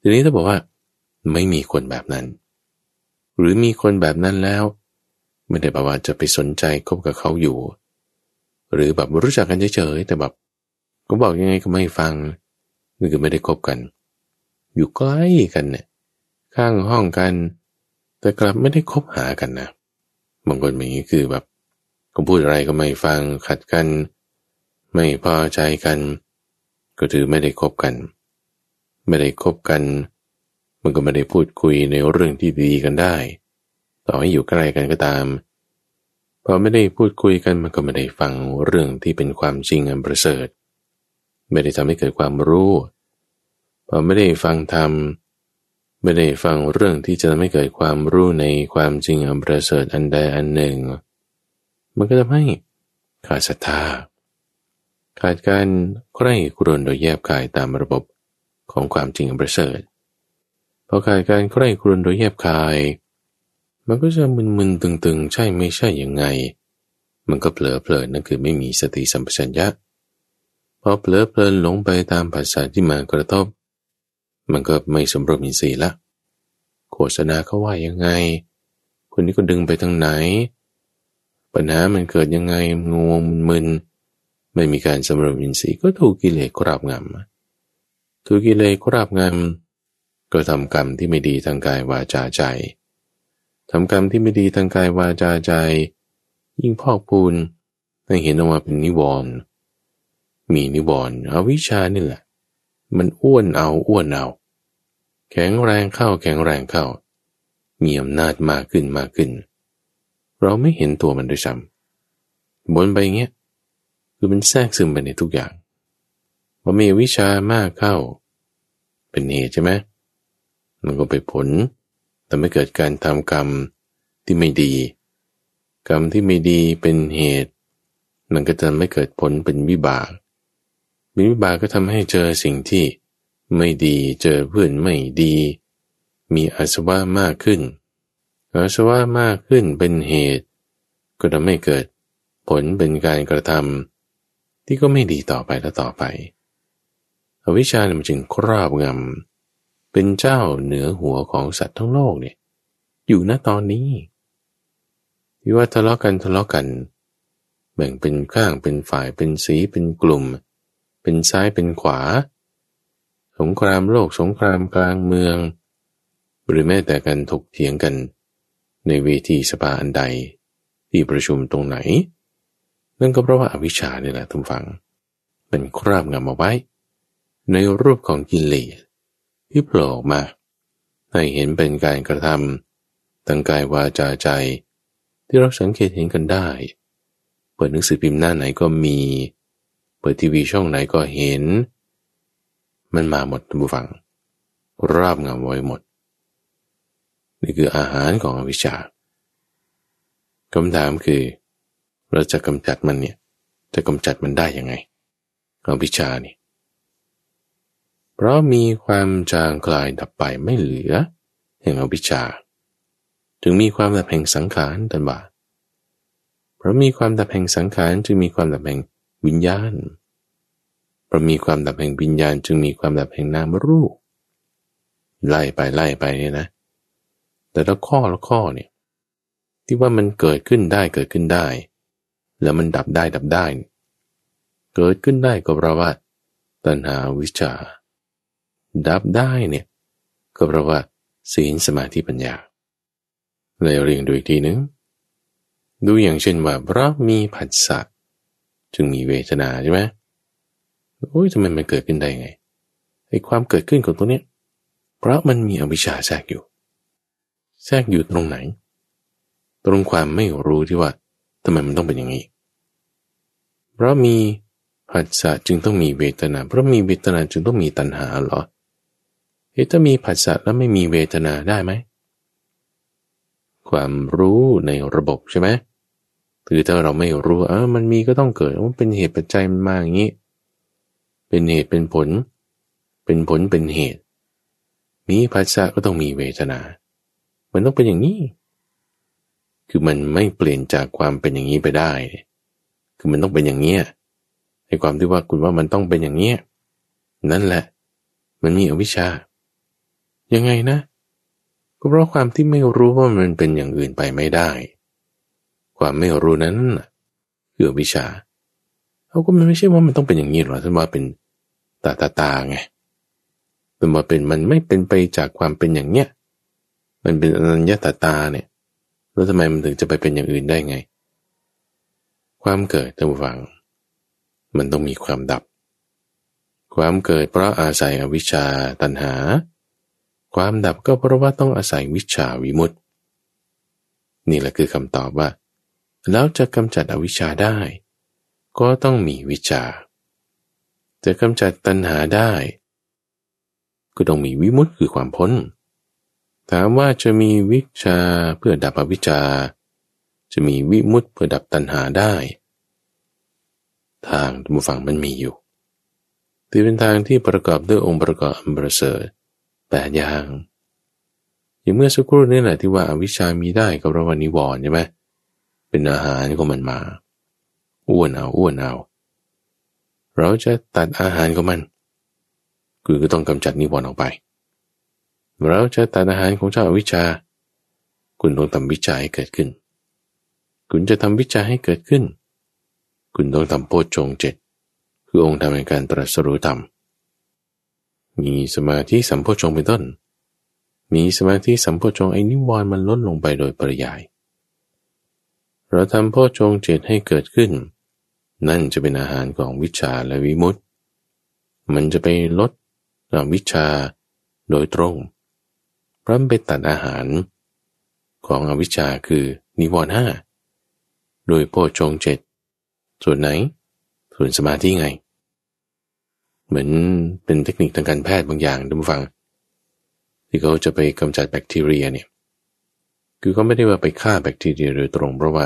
ทีนี้ถ้าบอกว่า ไม่มีคนแบบนั้น หรือมีคนแบบนั้นแล้ว ไม่ได้แปลว่าจะไปสนใจคบกับเขาอยู่ หรือแบบรู้จักกันเฉยๆแต่แบบก็บอกยังไงก็ไม่ฟัง นี่คือไม่ได้คบกัน อยู่ใกล้กันเนี่ยข้างห้องกัน แต่กลับไม่ได้คบหากันนะบางคนแบบนี้คือแบบก็พูดอะไรก็ไม่ฟังขัดกัน ไม่พอใจกัน ก็ถือไม่ได้คบกัน ไม่ได้คบกัน มันก็ไม่ได้พูดคุยในเรื่องที่ดีกันได้ ต่อให้อยู่ใกล้กันก็ตามพอไม่ได้พูดคุยกันมันก็ไม่ได้ฟังเรื่องที่เป็นความจริงอันประเสริฐ ไม่ได้ทำให้เกิดความรู้ พอไม่ได้ฟังธรรมไม่ได้ฟังเรื่องที่จะทำให้เกิดความรู้ในความจริงอันประเสริฐอันใดอันหนึ่ง มันก็ทำให้ขาดศรัทธา ขาดการใกล้กรนโดยแยบกายตามระบบของความจริงอันประเสริฐพอขาดการใกล้กรนโดยแยบกาย มันก็จะมึนๆตึงๆ ใช่ไม่ใช่ยังไง มันก็เผลอเพลินนั่นคือไม่มีสติสัมปชัญญะพอเผลอเพลินหลงไปตามภาษาที่มากระทบ มันก็ไม่สมรวมอินทรีย์ละ โฆษณาเขาว่ายังไง คนนี้ก็ดึงไปทางไหน ปัญหามันเกิดยังไงงงมึนไม่มีการสมรวมอินทรีย์ก็ถูกกิเลสครอบงำถูกกิเลสครอบงำก็ทำกรรมที่ไม่ดีทางกายวาจาใจทำกรรมที่ไม่ดีทางกายวาจาใจ ยิ่งพอกพูนให้เห็นออกมาเป็นนิวรณ์มีนิวรณ์อวิชานี่แหละ มันอ้วนเอาอ้วนเอา แข็งแรงเข้าแข็งแรงเข้า มีอำนาจมากขึ้นมากขึ้น เราไม่เห็นตัวมันด้วยซ้ำบนไปเงี้ยคือมันแทรกซึมไปในทุกอย่างพอมีวิชามากเข้า เป็นเหตุใช่ไหมมันก็ไปผลแต่ไม่เกิดการทำกรรมที่ไม่ดี กรรมที่ไม่ดีเป็นเหตุ มันก็จะไม่เกิดผลเป็นวิบาก มีวิบากก็ทำให้เจอสิ่งที่ไม่ดีเจอเพื่อนไม่ดี มีอาสวะมากขึ้น อาสวะมากขึ้นเป็นเหตุ ก็ทำให้เกิดผลเป็นการกระทำที่ก็ไม่ดีต่อไปและต่อไป อวิชชาเนี่ยมันจึงครอบงำเป็นเจ้าเหนือหัวของสัตว์ทั้งโลกเนี่ยอยู่ณตอนนี้ที่ว่าทะเลาะกันทะเลาะกัน แบ่งเป็นข้างเป็นฝ่ายเป็นสีเป็นกลุ่มเป็นซ้ายเป็นขวา สงครามโลกสงครามกลางเมือง หรือแม้แต่การถกเถียงกัน ในเวทีสภาอันใด ที่ประชุมตรงไหน นั่นก็เพราะว่าอาวิชชาเนี่ยแหละทุกฝัง เป็นคราบงำเอาไว้ ในรูปของกิเลสที่โผล่ออกมา ให้เห็นเป็นการกระทำตั้งกายวาจาใจ ที่เราสังเกตเห็นกันได้ เปิดหนังสือพิมพ์หน้าไหนก็มี ปิดทีวีช่องไหนก็เห็น มันมาหมดทุกฝัง ราบงำไว้หมด นี่คืออาหารของอวิชชาคำถามคือ เราจะกำจัดมันเนี่ย จะกำจัดมันได้ยังไงอวิชชานี่เพราะมีความจางคลายดับไปไม่เหลือแห่งอวิชชาถึงมีความดับแห่งสังขารตันบาเพราะมีความดับแห่งสังขารจึงมีความดับแห่งวิญญาณ เพราะมีความดับแห่งวิญญาณ จึงมีความดับแห่งนามรูป ไล่ไปไล่ไปเนี่ยนะ แต่ละข้อละข้อเนี่ย ที่ว่ามันเกิดขึ้นได้เกิดขึ้นได้ แล้วมันดับได้ดับได้ เกิดขึ้นได้ก็เพราะว่าตัณหาวิชา ดับได้เนี่ยก็เพราะว่าศีลสมาธิปัญญาเลยเรียงดูอีกทีนึงดูอย่างเช่นว่าเพราะมีผัสสะจึงมีเวทนาใช่ไหม โอ้ยทำไมมันเกิดขึ้นได้ไงไอ้ความเกิดขึ้นของตัวเนี้ยเพราะมันมีอวิชชาแทรกอยู่ แทรกอยู่ตรงไหน ตรงความไม่รู้ที่ว่าทำไมมันต้องเป็นอย่างนี้ เพราะมีผัสสะจึงต้องมีเวทนา เพราะมีเวทนาจึงต้องมีตัณหาเหรอเฮ้ถ้ามีผัสสะแล้วไม่มีเวทนาได้ไหม ความรู้ในระบบใช่ไหมคือถ้าเราไม่รู้เออมันมีก็ต้องเกิดมันเป็นเหตุปัจจัยมันมาอย่างนี้ เป็นเหตุเป็นผล เป็นผลเป็นเหตุ มีผัสสะก็ต้องมีเวทนา มันต้องเป็นอย่างนี้ คือมันไม่เปลี่ยนจากความเป็นอย่างนี้ไปได้ คือมันต้องเป็นอย่างเนี้ยในความที่ว่าคุณว่ามันต้องเป็นอย่างเนี้ยนั่นแหละ มันมีอวิชชา ยังไงนะ ก็เพราะความที่ไม่รู้ว่ามันเป็นอย่างอื่นไปไม่ได้ ความไม่รู้นั้นคือวิชาเขาก็มันไม่ใช่ว่ามันต้องเป็นอย่างนี้หรอกท่านว่าเป็น ตาตาตาไงเป็นว่าเป็นมันไม่เป็นไปจากความเป็นอย่างเนี้ย มันเป็นอนัญญาตาตาเนี่ย แล้วทำไมมันถึงจะไปเป็นอย่างอื่นได้ไง ความเกิดท่านฟัง มันต้องมีความดับ ความเกิดเพราะอาศัยอวิชชาตัณหา ความดับก็เพราะว่าต้องอาศัยวิชาวิมุตติ นี่แหละคือคำตอบว่า แล้วจะกำจัดอวิชชาได้ ก็ต้องมีวิชา จะกำจัดตัณหาได้ ก็ต้องมีวิมุตติคือความพ้น ถามว่าจะมีวิชาเพื่อดับอวิชชา จะมีวิมุตติเพื่อดับตัณหาได้ ทางทุกฝั่งมันมีอยู่ที่เป็นทางที่ประกอบด้วยองค์ประกอบอันประเสริฐแปดอย่างอย่างเมื่อสักครู่นี้แหละที่ว่าอวิชามีได้กับระวันิวร์ใช่ไหมเป็นอาหารของมันมา อ้วนเอาอ้วนเอา เราจะตัดอาหารของมัน คือก็ต้องกำจัดนิวรณ์ออกไป เราจะตัดอาหารของเจ้าวิชา คุณต้องทำวิจัยให้เกิดขึ้น คุณจะทำวิจัยให้เกิดขึ้น คุณต้องทำโพชฌงเจ็ดคือองค์ทำในการตรัสรู้ธรรม มีสมาธิสัมโพชฌงเป็นต้น มีสมาธิสัมโพชฌงไอ้นิวรณ์มันลดลงไปโดยปริยาย เราทำโพ่อจงเจตให้เกิดขึ้น นั่นจะเป็นอาหารของวิชาและวิมุตติ มันจะไปลดวิชาโดยตรงเพราะไปตัดอาหารของอวิชชาคือนิวรณ์ห้าโดยโพ่อจงเจตส่วนไหน ส่วนสมาธิไง เหมือนเป็นเทคนิคทางการแพทย์บางอย่างดูฟัง ที่เขาจะไปกำจัดแบคทีเรียเนี่ย คือเขาไม่ได้ว่าไปฆ่าแบคทีเรียโดยตรงเพราะว่า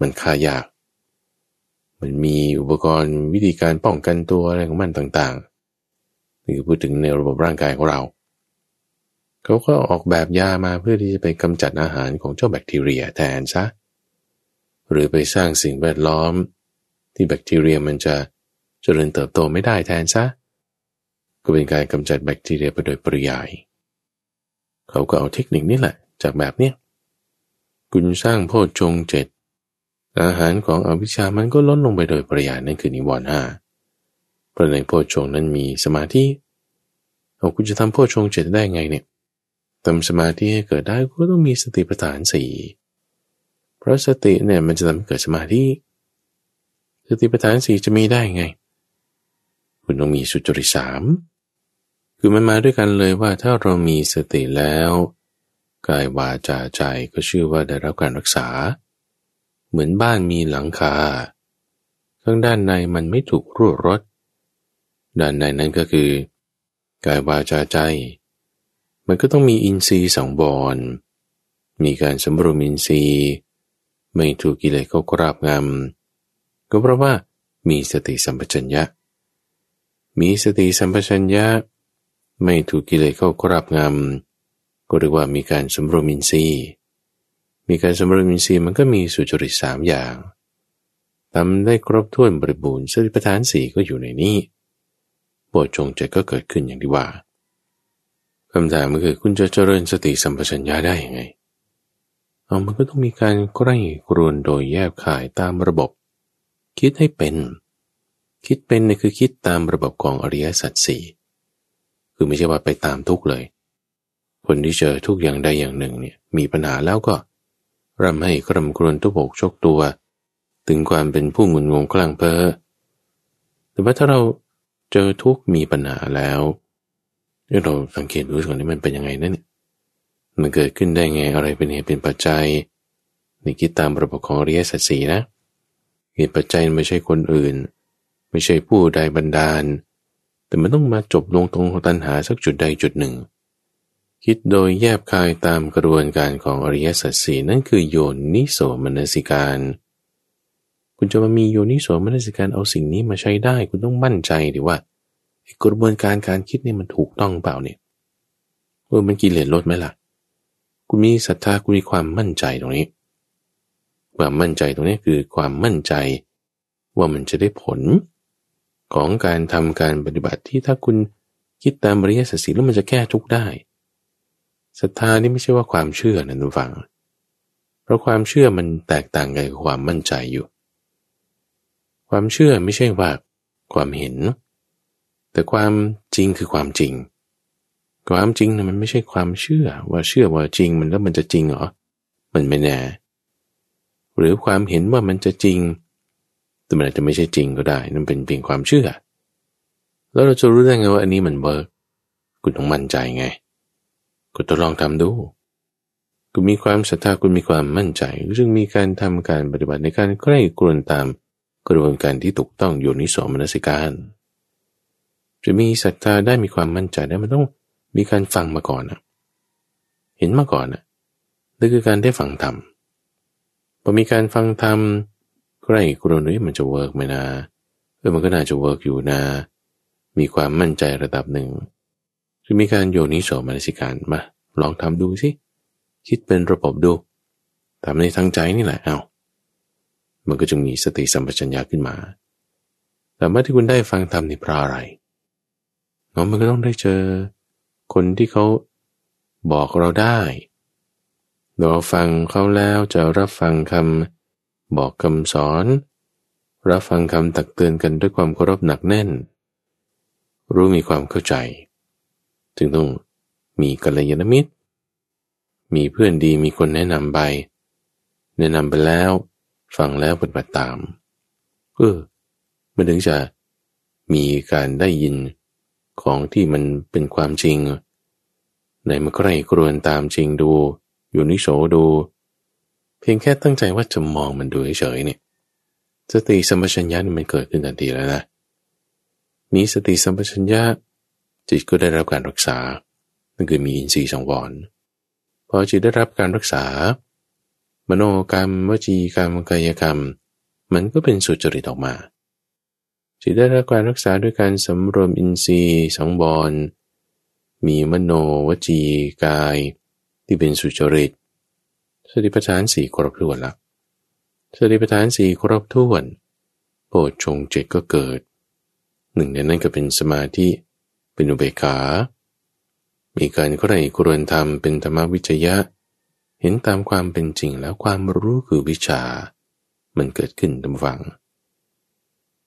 มันค่ายาก มันมีอุปกรณ์วิธีการป้องกันตัวอะไรของมันต่างๆนี่คือพูดถึงในระบบร่างกายของเรา เขาก็ออกแบบยามาเพื่อที่จะไปกำจัดอาหารของเจ้าแบคทีเรียแทนซะ หรือไปสร้างสิ่งแวดล้อม ที่แบคทีเรียมันจะเจริญเติบโตไม่ได้แทนซะ ก็เป็นการกำจัดแบคทีเรียไปโดยปริยาย เขาก็เอาเทคนิคนี้แหละ จากแบบเนี้ยคุณสร้างโพชฌงเจ็ด อาหารของอวิชามันก็ลดลงไปโดยปริยายนั่นคือนิวรณ์ห้าเพราะในโพชงนั้นมีสมาธิเอาคุณจะทำโพชงเจ็ดได้ไงเนี่ยทำสมาธิให้เกิดได้ก็ต้องมีสติปัฏฐานสี่เพราะสติเนี่ยมันจะทำให้เกิดสมาธิสติปัฏฐานสี่จะมีได้ไง คุณต้องมีสุจริตสามคือมันมาด้วยกันเลยว่าถ้าเรามีสติแล้ว กายวาจาใจก็ชื่อว่าได้รับการรักษา เหมือนบ้านมีหลังคา ข้างด้านในมันไม่ถูกรั่วรดด้านในนั้นก็คือกายวาจาใจ มันก็ต้องมีอินทรีย์สองบอนมีการสำรวมอินทรีย์ ไม่ถูกกิเลสเขากราบงำก็เพราะว่ามีสติสัมปชัญญะ มีสติสัมปชัญญะ ไม่ถูกกิเลสเขากราบงำก็เรียกว่ามีการสำรวมอินทรีย์ มีการสำรวมอินทรีย์มันก็มีสุจริตสามอย่างทำได้ครบถ้วนบริบูรณ์สติปัฏฐานสี่ก็อยู่ในนี้โปรดจงใจก็เกิดขึ้นอย่างที่ว่าคำถามก็คือคุณจะเจริญสติสัมปชัญญะได้ยังไงเอามันก็ต้องมีการใกล้กรวนโดยแยบขายตามระบบ คิดให้เป็น คิดเป็นนี่คือคิดตามระบบของอริยสัจสี่คือไม่ใช่ว่าไปตามทุกเลย คนที่เจอทุกอย่างใดอย่างหนึ่งเนี่ยมีปัญหาแล้วก็ ร่ำให้ครำครวญทุบอกชกตัว ถึงความเป็นผู้งุนงงคลั่งเพ้อแต่ว่าถ้าเราเจอทุกมีปัญหาแล้วเราสังเกตดูก่อนนี่มันเป็นยังไงนั่นมันเกิดขึ้นได้ไงอะไรเป็นเหตุเป็นปัจจัยนี่คิดตามระบบของอริยสัจสีนะเหตุปัจจัยไม่ใช่คนอื่น ไม่ใช่ผู้ใดบันดาล แต่มันต้องมาจบลงตรงตัณหาสักจุดใดจุดหนึ่ง คิดโดยแยบคายตามกระบวนการของอริยสัจสีนั่นคือโยนิโสมนสิการ คุณจะมามีโยนิโสมนสิการเอาสิ่งนี้มาใช้ได้ คุณต้องมั่นใจดีว่ากระบวนการการคิดนี่มันถูกต้องเปล่าเนี่ยเออมันกิเลสลดไหมล่ะ คุณมีศรัทธาคุณมีความมั่นใจตรงนี้ ความมั่นใจตรงนี้คือความมั่นใจ ว่ามันจะได้ผล ของการทำการปฏิบัติที่ถ้าคุณคิดตามบริยสัจสีแล้วมันจะแก้ทุกได้ ศรัทธานี่ไม่ใช่ว่าความเชื่อนะทุกฝัง เพราะความเชื่อมันแตกต่างกันกับความมั่นใจอยู่ ความเชื่อไม่ใช่ว่าความเห็น แต่ความจริงคือความจริง ความจริงนะมันไม่ใช่ความเชื่อว่าเชื่อว่าจริงมันแล้วมันจะจริงเหรอ มันไม่แน่ หรือความเห็นว่ามันจะจริง แต่มันอาจจะไม่ใช่จริงก็ได้ นั่นเป็นเพียงความเชื่อ แล้วเราจะรู้ได้ไงว่าอันนี้มันเบิร์กคุณต้องมั่นใจไง คุณต้องลองทำดู คุณมีความศรัทธาคุณมีความมั่นใจจึงมีการทำการปฏิบัติในการใกล้กลวนตามกระบวนการที่ถูกต้องอยู่นิสมนสิการ จะมีศรัทธาได้มีความมั่นใจได้มันต้องมีการฟังมาก่อนนะเห็นมาก่อนนะนั่นคือการได้ฟังธรรมพอมีการฟังธรรมใกล้กรุนี้มันจะ work ไหมนะเออมันก็น่าจะ work อยู่นะ มีความมั่นใจระดับหนึ่ง จะมีการโยนิโสมนสิการมาลองทำดูสิคิดเป็นระบบดูทำในทางใจนี่แหละเอามันก็จะมีสติสัมปชัญญะขึ้นมา แต่เมื่อที่คุณได้ฟังธรรมนี่เพราะอะไรเนาะมันก็ต้องได้เจอ คนที่เขาบอกเราได้เราฟังเขาแล้วจะรับฟังคำบอกคำสอน รับฟังคำตักเตือนกันด้วยความเคารพหนักแน่น รู้มีความเข้าใจ จึงต้องมีกัลยาณมิตร มีเพื่อนดีมีคนแนะนำไป แนะนำไปแล้ว ฟังแล้วปฏิบัติตาม เออมันถึงจะมีการได้ยินของที่มันเป็นความจริงไหนมันใครกรวนตามจริงดู อยู่นิโสดู เพียงแค่ตั้งใจว่าจะมองมันดูเฉยๆเนี่ยสติสัมปชัญญะมันเกิดขึ้นทันทีแล้วนะมีสติสัมปชัญญะ จิตก็ได้รับการรักษานั่นคือมีอินทรีย์สองวรพอจิตได้รับการรักษา มโนกรรมวจีกรรมกายกรรม มันก็เป็นสุจริตออกมา จิตได้รับการรักษาด้วยการสำรวมอินทรีย์สังวรมีมโนวจีกาย ที่เป็นสุจริตสติปัฏฐานสี่ครบถ้วนละสติปัฏฐานสี่ครบถ้วนโปรดชงเจ็ดก็เกิด หนึ่งในนั้นก็เป็นสมาธิ เป็นอุเบกขา มีการใคร่ครวญธรรมเป็นธรรมวิจยะ เห็นตามความเป็นจริงแล้วความรู้คือวิชา มันเกิดขึ้นตามฟัง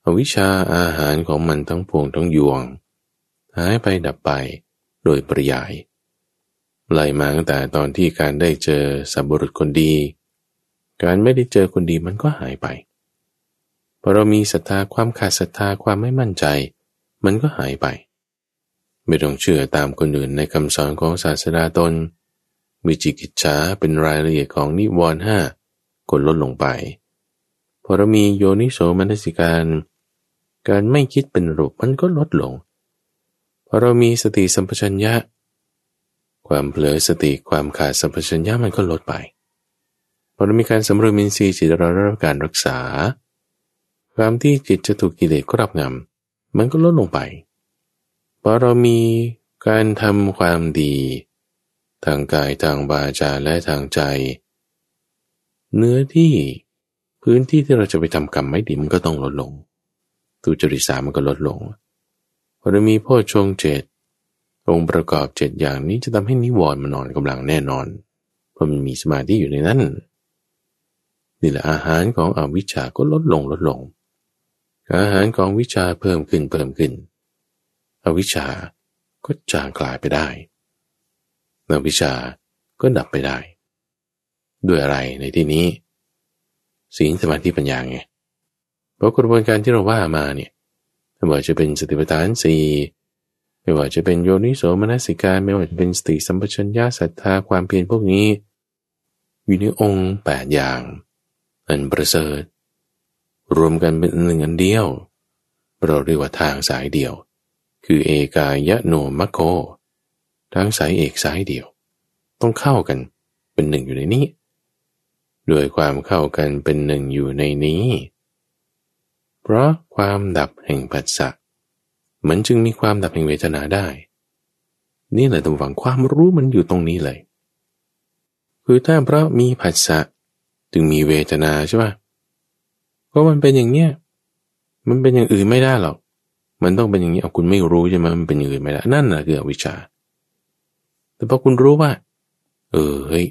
อวิชาอาหารของมันทั้งพวงทั้งยวง หายไปดับไปโดยปริยายไล่มาตั้งแต่ตอนที่การได้เจอสับบุรุษคนดี การไม่ได้เจอคนดีมันก็หายไปพอเรามีศรัทธาความขาดศรัทธาความไม่มั่นใจ มันก็หายไป ไม่ต้องเชื่อตามคนอื่นในคำสอนของศาสดาตนวิจิกิจฉาเป็นรายละเอียดของนิวรณ์ห้ากดลดลงไป พอเรามีโยนิโสมนสิการ การไม่คิดเป็นรูปมันก็ลดลง พอเรามีสติสัมปชัญญะ ความเผลอสติความขาดสัมปชัญญะมันก็ลดไป พอเรามีการสำรวมอินทรีย์จิตเราได้รับการรักษา ความที่จิตจะถูกกิเลสครอบงำมันก็ลดลงไป พอเรามีการทำความดี ทางกายทางบาจาและทางใจ เนื้อที่พื้นที่ที่เราจะไปทำกรรมไม่ดีมันก็ต้องลดลงตุจริตสามันก็ลดลงพอเรามีพ่อชงเจ็ดองค์ประกอบเจ็ดอย่างนี้จะทำให้นิวรณ์มันนอนกำลังแน่นอน เพราะมันมีสมาธิอยู่ในนั้นนี่แหละอาหารของอวิชชาก็ลดลงลดลง อาหารของวิชาเพิ่มขึ้นเพิ่มขึ้น อวิชชาก็จางกลายไปได้อวิชาก็ดับไปได้ ด้วยอะไรในที่นี้ศีลสมาธิปัญญาไงเพราะกระบวนการที่เราว่ามาเนี่ยไม่ว่าจะเป็นสติปัฏฐานสี่ไม่ไม่ว่าจะเป็นโยนิโสมนสิการ ไม่ว่าจะเป็นสติสัมปชัญญะศรัทธาความเพียรพวกนี้ อยู่ในองค์แปดอย่างอันประเสริฐรวมกันเป็นหนึ่งอันเดียว เราเรียกว่าทางสายเดียว คือเอกายโนมัคโคทางสายเอกสายเดียว ต้องเข้ากันเป็นหนึ่งอยู่ในนี้ ด้วยความเข้ากันเป็นหนึ่งอยู่ในนี้ เพราะความดับแห่งปัสสะมันจึงมีความดับแห่งเวทนาได้ นี่แหละตรงฝังความรู้มันอยู่ตรงนี้เลย คือถ้าเพราะมีผัสสะจึงมีเวทนาใช่ปะเพราะมันเป็นอย่างเนี้ยมันเป็นอย่างอื่นไม่ได้หรอก มันต้องเป็นอย่างนี้เอาคุณไม่รู้ใช่ไหมมันเป็นอย่างอื่นไม่ได้นั่นแหละคืออวิชชา แต่พอคุณรู้ว่า เออเฮ้ย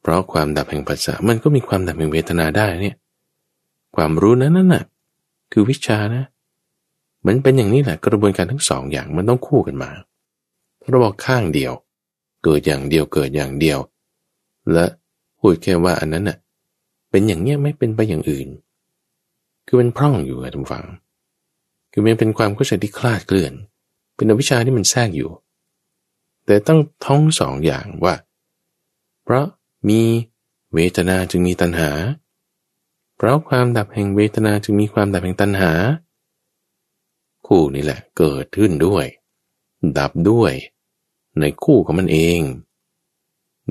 เพราะความดับแห่งปัสสะมันก็มีความดับแห่งเวทนาได้เนี่ย ความรู้นั้นนั่นน่ะ คือวิชานะ มันเป็นอย่างนี้แหละกระบวนการทั้งสองอย่างมันต้องคู่กันมาเราบอกข้างเดียว เกิดอย่างเดียวเกิดอย่างเดียว และพูดแค่ว่าอันนั้นน่ะเป็นอย่างเนี้ยไม่เป็นไปอย่างอื่น คือมันพร่องอยู่ไงทุกฝัง คือมันเป็นความเข้าใจที่คลาดเคลื่อน เป็นอวิชาที่มันแทรกอยู่ แต่ต้องท้องสองอย่างว่า เพราะมีเวทนาจึงมีตัณหา เพราะความดับแห่งเวทนาจึงมีความดับแห่งตัณหา คู่นี่แหละเกิดขึ้นด้วย ดับด้วย ในคู่ของมันเอง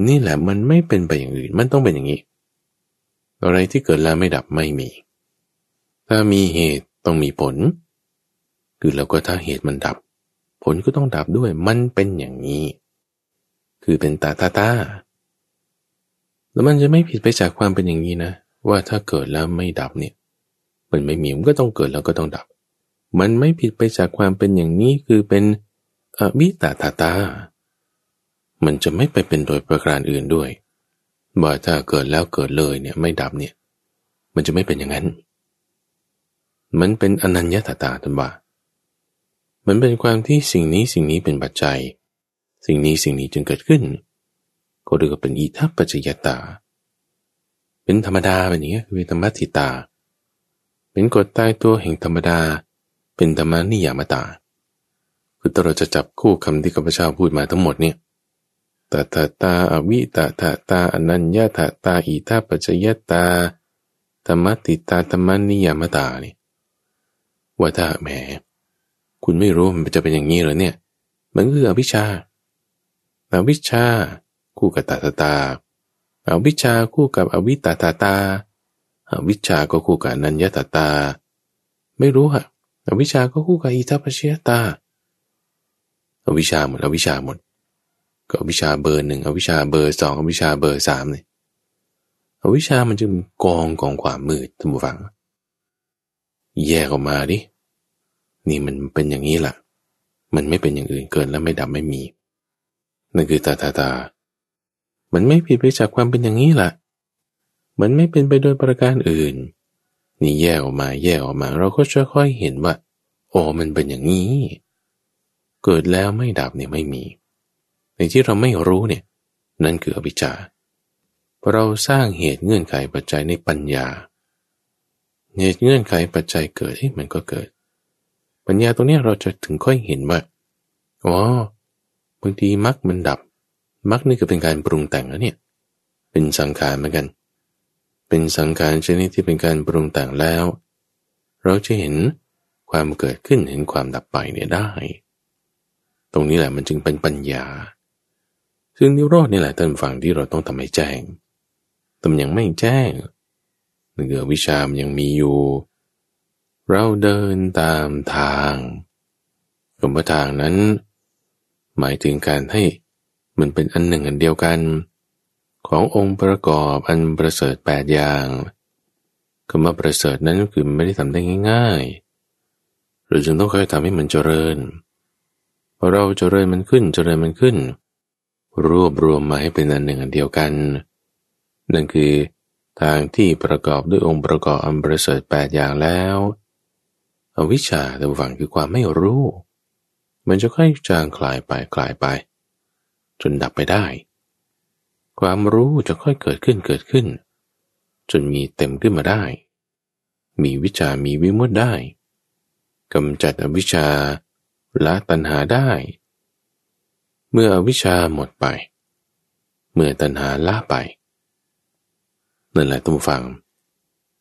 นี่แหละมันไม่เป็นไปอย่างอื่น มันต้องเป็นอย่างนี้ อะไรที่เกิดแล้วไม่ดับไม่มี ถ้ามีเหตุต้องมีผล คือแล้วก็ถ้าเหตุมันดับ ผลก็ต้องดับด้วยมันเป็นอย่างนี้ คือเป็นตาตาตาแล้วมันจะไม่ผิดไปจากความเป็นอย่างนี้นะ ว่าถ้าเกิดแล้วไม่ดับเนี่ย มันไม่มีมันก็ต้องเกิดแล้วก็ต้องดับ มันไม่ผิดไปจากความเป็นอย่างนี้คือเป็นอวิตาตาตา มันจะไม่ไปเป็นโดยประการอื่นด้วยว่าถ้าเกิดแล้วเกิดเลยเนี่ยไม่ดับเนี่ย มันจะไม่เป็นอย่างนั้น มันเป็นอนัญญาตาตาทันว่า มันเป็นความที่สิ่งนี้สิ่งนี้เป็นปัจจัย สิ่งนี้สิ่งนี้จึงเกิดขึ้น ก็เรียกว่าเป็นอิทัปปัจจยตา เป็นธรรมดาแบบนี้คือธรรมติตา เป็นกฎตายตัวแห่งธรรมดา เป็นธรรมนิยามตา คือถ้าเราจะจับคู่คำที่ข้าพเจ้าพูดมาทั้งหมดเนี่ยตาตาตาอวิตาตาตาอนัญญาตาตาอิทัปปัจจยตาธรรมติตาธรรมนิยามตานี่ว่าถ้าแหม คุณไม่รู้มันจะเป็นอย่างนี้เหรอเนี่ย มันคืออวิชชาอวิชชา คู่กับตาตาตาอาวิชชาคู่กับอวิตาตาตาอาวิชชาก็คู่กับนัญญาตาตา ไม่รู้อะอวิชชาก็คู่กับอิทัปเชียตาอวิชชาหมดอวิชชาหมด ก็อวิชชาเบอร์หนึ่งอวิชชาเบอร์สองอวิชชาเบอร์สามเลยอวิชามันจึงกองกองความมืดท่านผู้ฟัง แยกออกมาดิ นี่มันเป็นอย่างนี้แหละมันไม่เป็นอย่างอื่นเกินแล้วไม่ดับไม่มี นั่นคือตาตาตา มันไม่ผิดไปจากความเป็นอย่างนี้ล่ะ มันไม่เป็นไปโดยประการอื่น นี่แยกออกมาแยกออกมา เราก็จะค่อยเห็นว่าโอ้มันเป็นอย่างนี้ เกิดแล้วไม่ดับเนี่ยไม่มี ในที่เราไม่รู้เนี่ย นั่นคืออวิชาเราสร้างเหตุเงื่อนไขปัจจัยในปัญญา เหตุเงื่อนไขปัจจัยเกิดให้มันก็เกิด ปัญญาตรงนี้เราจะถึงค่อยเห็นว่าอ๋อบางทีมรรคมันดับมรรคนี่ก็เป็นการปรุงแต่งแล้วเนี่ย เป็นสังขารเหมือนกัน เป็นสังขารชนิดที่เป็นการปรุงแต่งแล้ว เราจะเห็นความเกิดขึ้นเห็นความดับไปเนี่ยได้ ตรงนี้แหละมันจึงเป็นปัญญา ซึ่งนิโรธนี่แหละท่านฟังที่เราต้องทำให้แจ้งแต่ยังไม่แจ้งเนือวิชามยังมีอยู่ เราเดินตามทางกรมทางนั้น หมายถึงการให้มันเป็นอันหนึ่งอันเดียวกัน ขององค์ประกอบอันประเสริฐแปดอย่างคำว่าประเสริฐนั้นคือไม่ได้ทำได้ง่ายๆเราจึงต้องค่อยทำให้มันเจริญพอเราเจริญมันขึ้นเจริญมันขึ้น รวบรวมมาให้เป็นอันหนึ่งอันเดียวกัน นั่นคือทางที่ประกอบด้วยองค์ประกอบอันประเสริฐแปดอย่างแล้ว อวิชชาแต่ฝังคือความไม่รู้ มันจะค่อยจางคลายไปคลายไป จนดับไปได้ ความรู้จะค่อยเกิดขึ้นเกิดขึ้น จนมีเต็มขึ้นมาได้ มีวิชามีวิมุตได้กำจัดอวิชาละตัณหาได้ เมื่อวิชาหมดไป เมื่อตัณหาละไปนั่นแหละตุ้มฟัง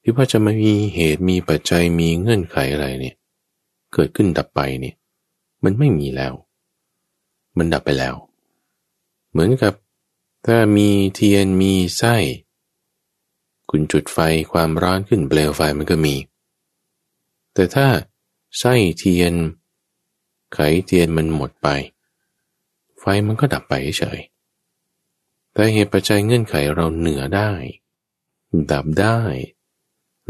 ที่ว่าจะมามีเหตุมีปัจจัยมีเงื่อนไขอะไรเนี่ย เกิดขึ้นดับไปเนี่ย มันไม่มีแล้ว มันดับไปแล้ว เหมือนกับ ถ้ามีเทียนมีไส้ คุณจุดไฟความร้อนขึ้นเปลวไฟมันก็มี แต่ถ้าไส้เทียน ไขเทียนมันหมดไป ไฟมันก็ดับไปเฉย แต่เหตุปัจจัยเงื่อนไขเราเหนือได้ ดับได้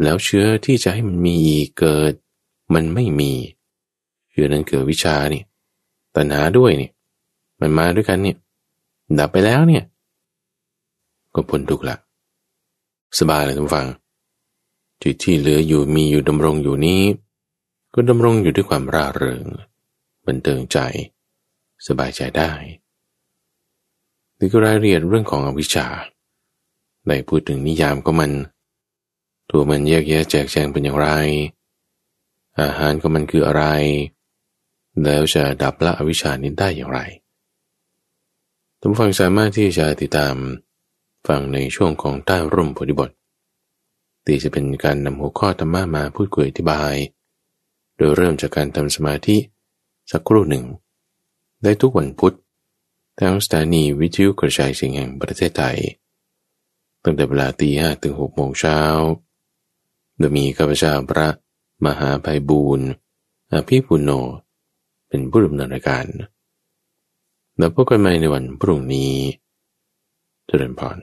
แล้วเชื้อที่จะให้มันมีเกิด มันไม่มีเชื้อนั้นเกิดวิชานี่ตัณหาด้วยนี่มันมาด้วยกันเนี่ยดับไปแล้วเนี่ย ก็พ้นทุกข์ละสบายเลยทุกฟัง จิตที่เหลืออยู่มีอยู่ดำรงอยู่นี้ ก็ดำรงอยู่ด้วยความร่าเริงบันเทิงใจ สบายใจได้นี่ก็รายละเอียดเรื่องของอวิชชาได้พูดถึงนิยามก็มัน ตัวมันแยกแยะแจกแจงเป็นอย่างไร อาหารก็มันคืออะไร แล้วจะดับละอวิชานี้ได้อย่างไรท่านฟังสามารถที่จะติดตามฟังในช่วงของใต้ร่มโพธิบทที่จะเป็นการนำหัวข้อธรรมะมาพูดคุยอธิบาย โดยเริ่มจากการทำสมาธิสักครู่หนึ่ง ได้ทุกวันพุธทางสถานีวิทยุกระจายเสียงแห่งประเทศไทย ตั้งแต่เวลาตีห้ถึงหกโมงเช้า โดยมีข้าพเจ้าพระมหาภัยบูรณ์อภิปุโน เป็นผู้ดำเนินรายการ แล้วพบกันใหม่ในวันพรุ่งนี้เจริญพร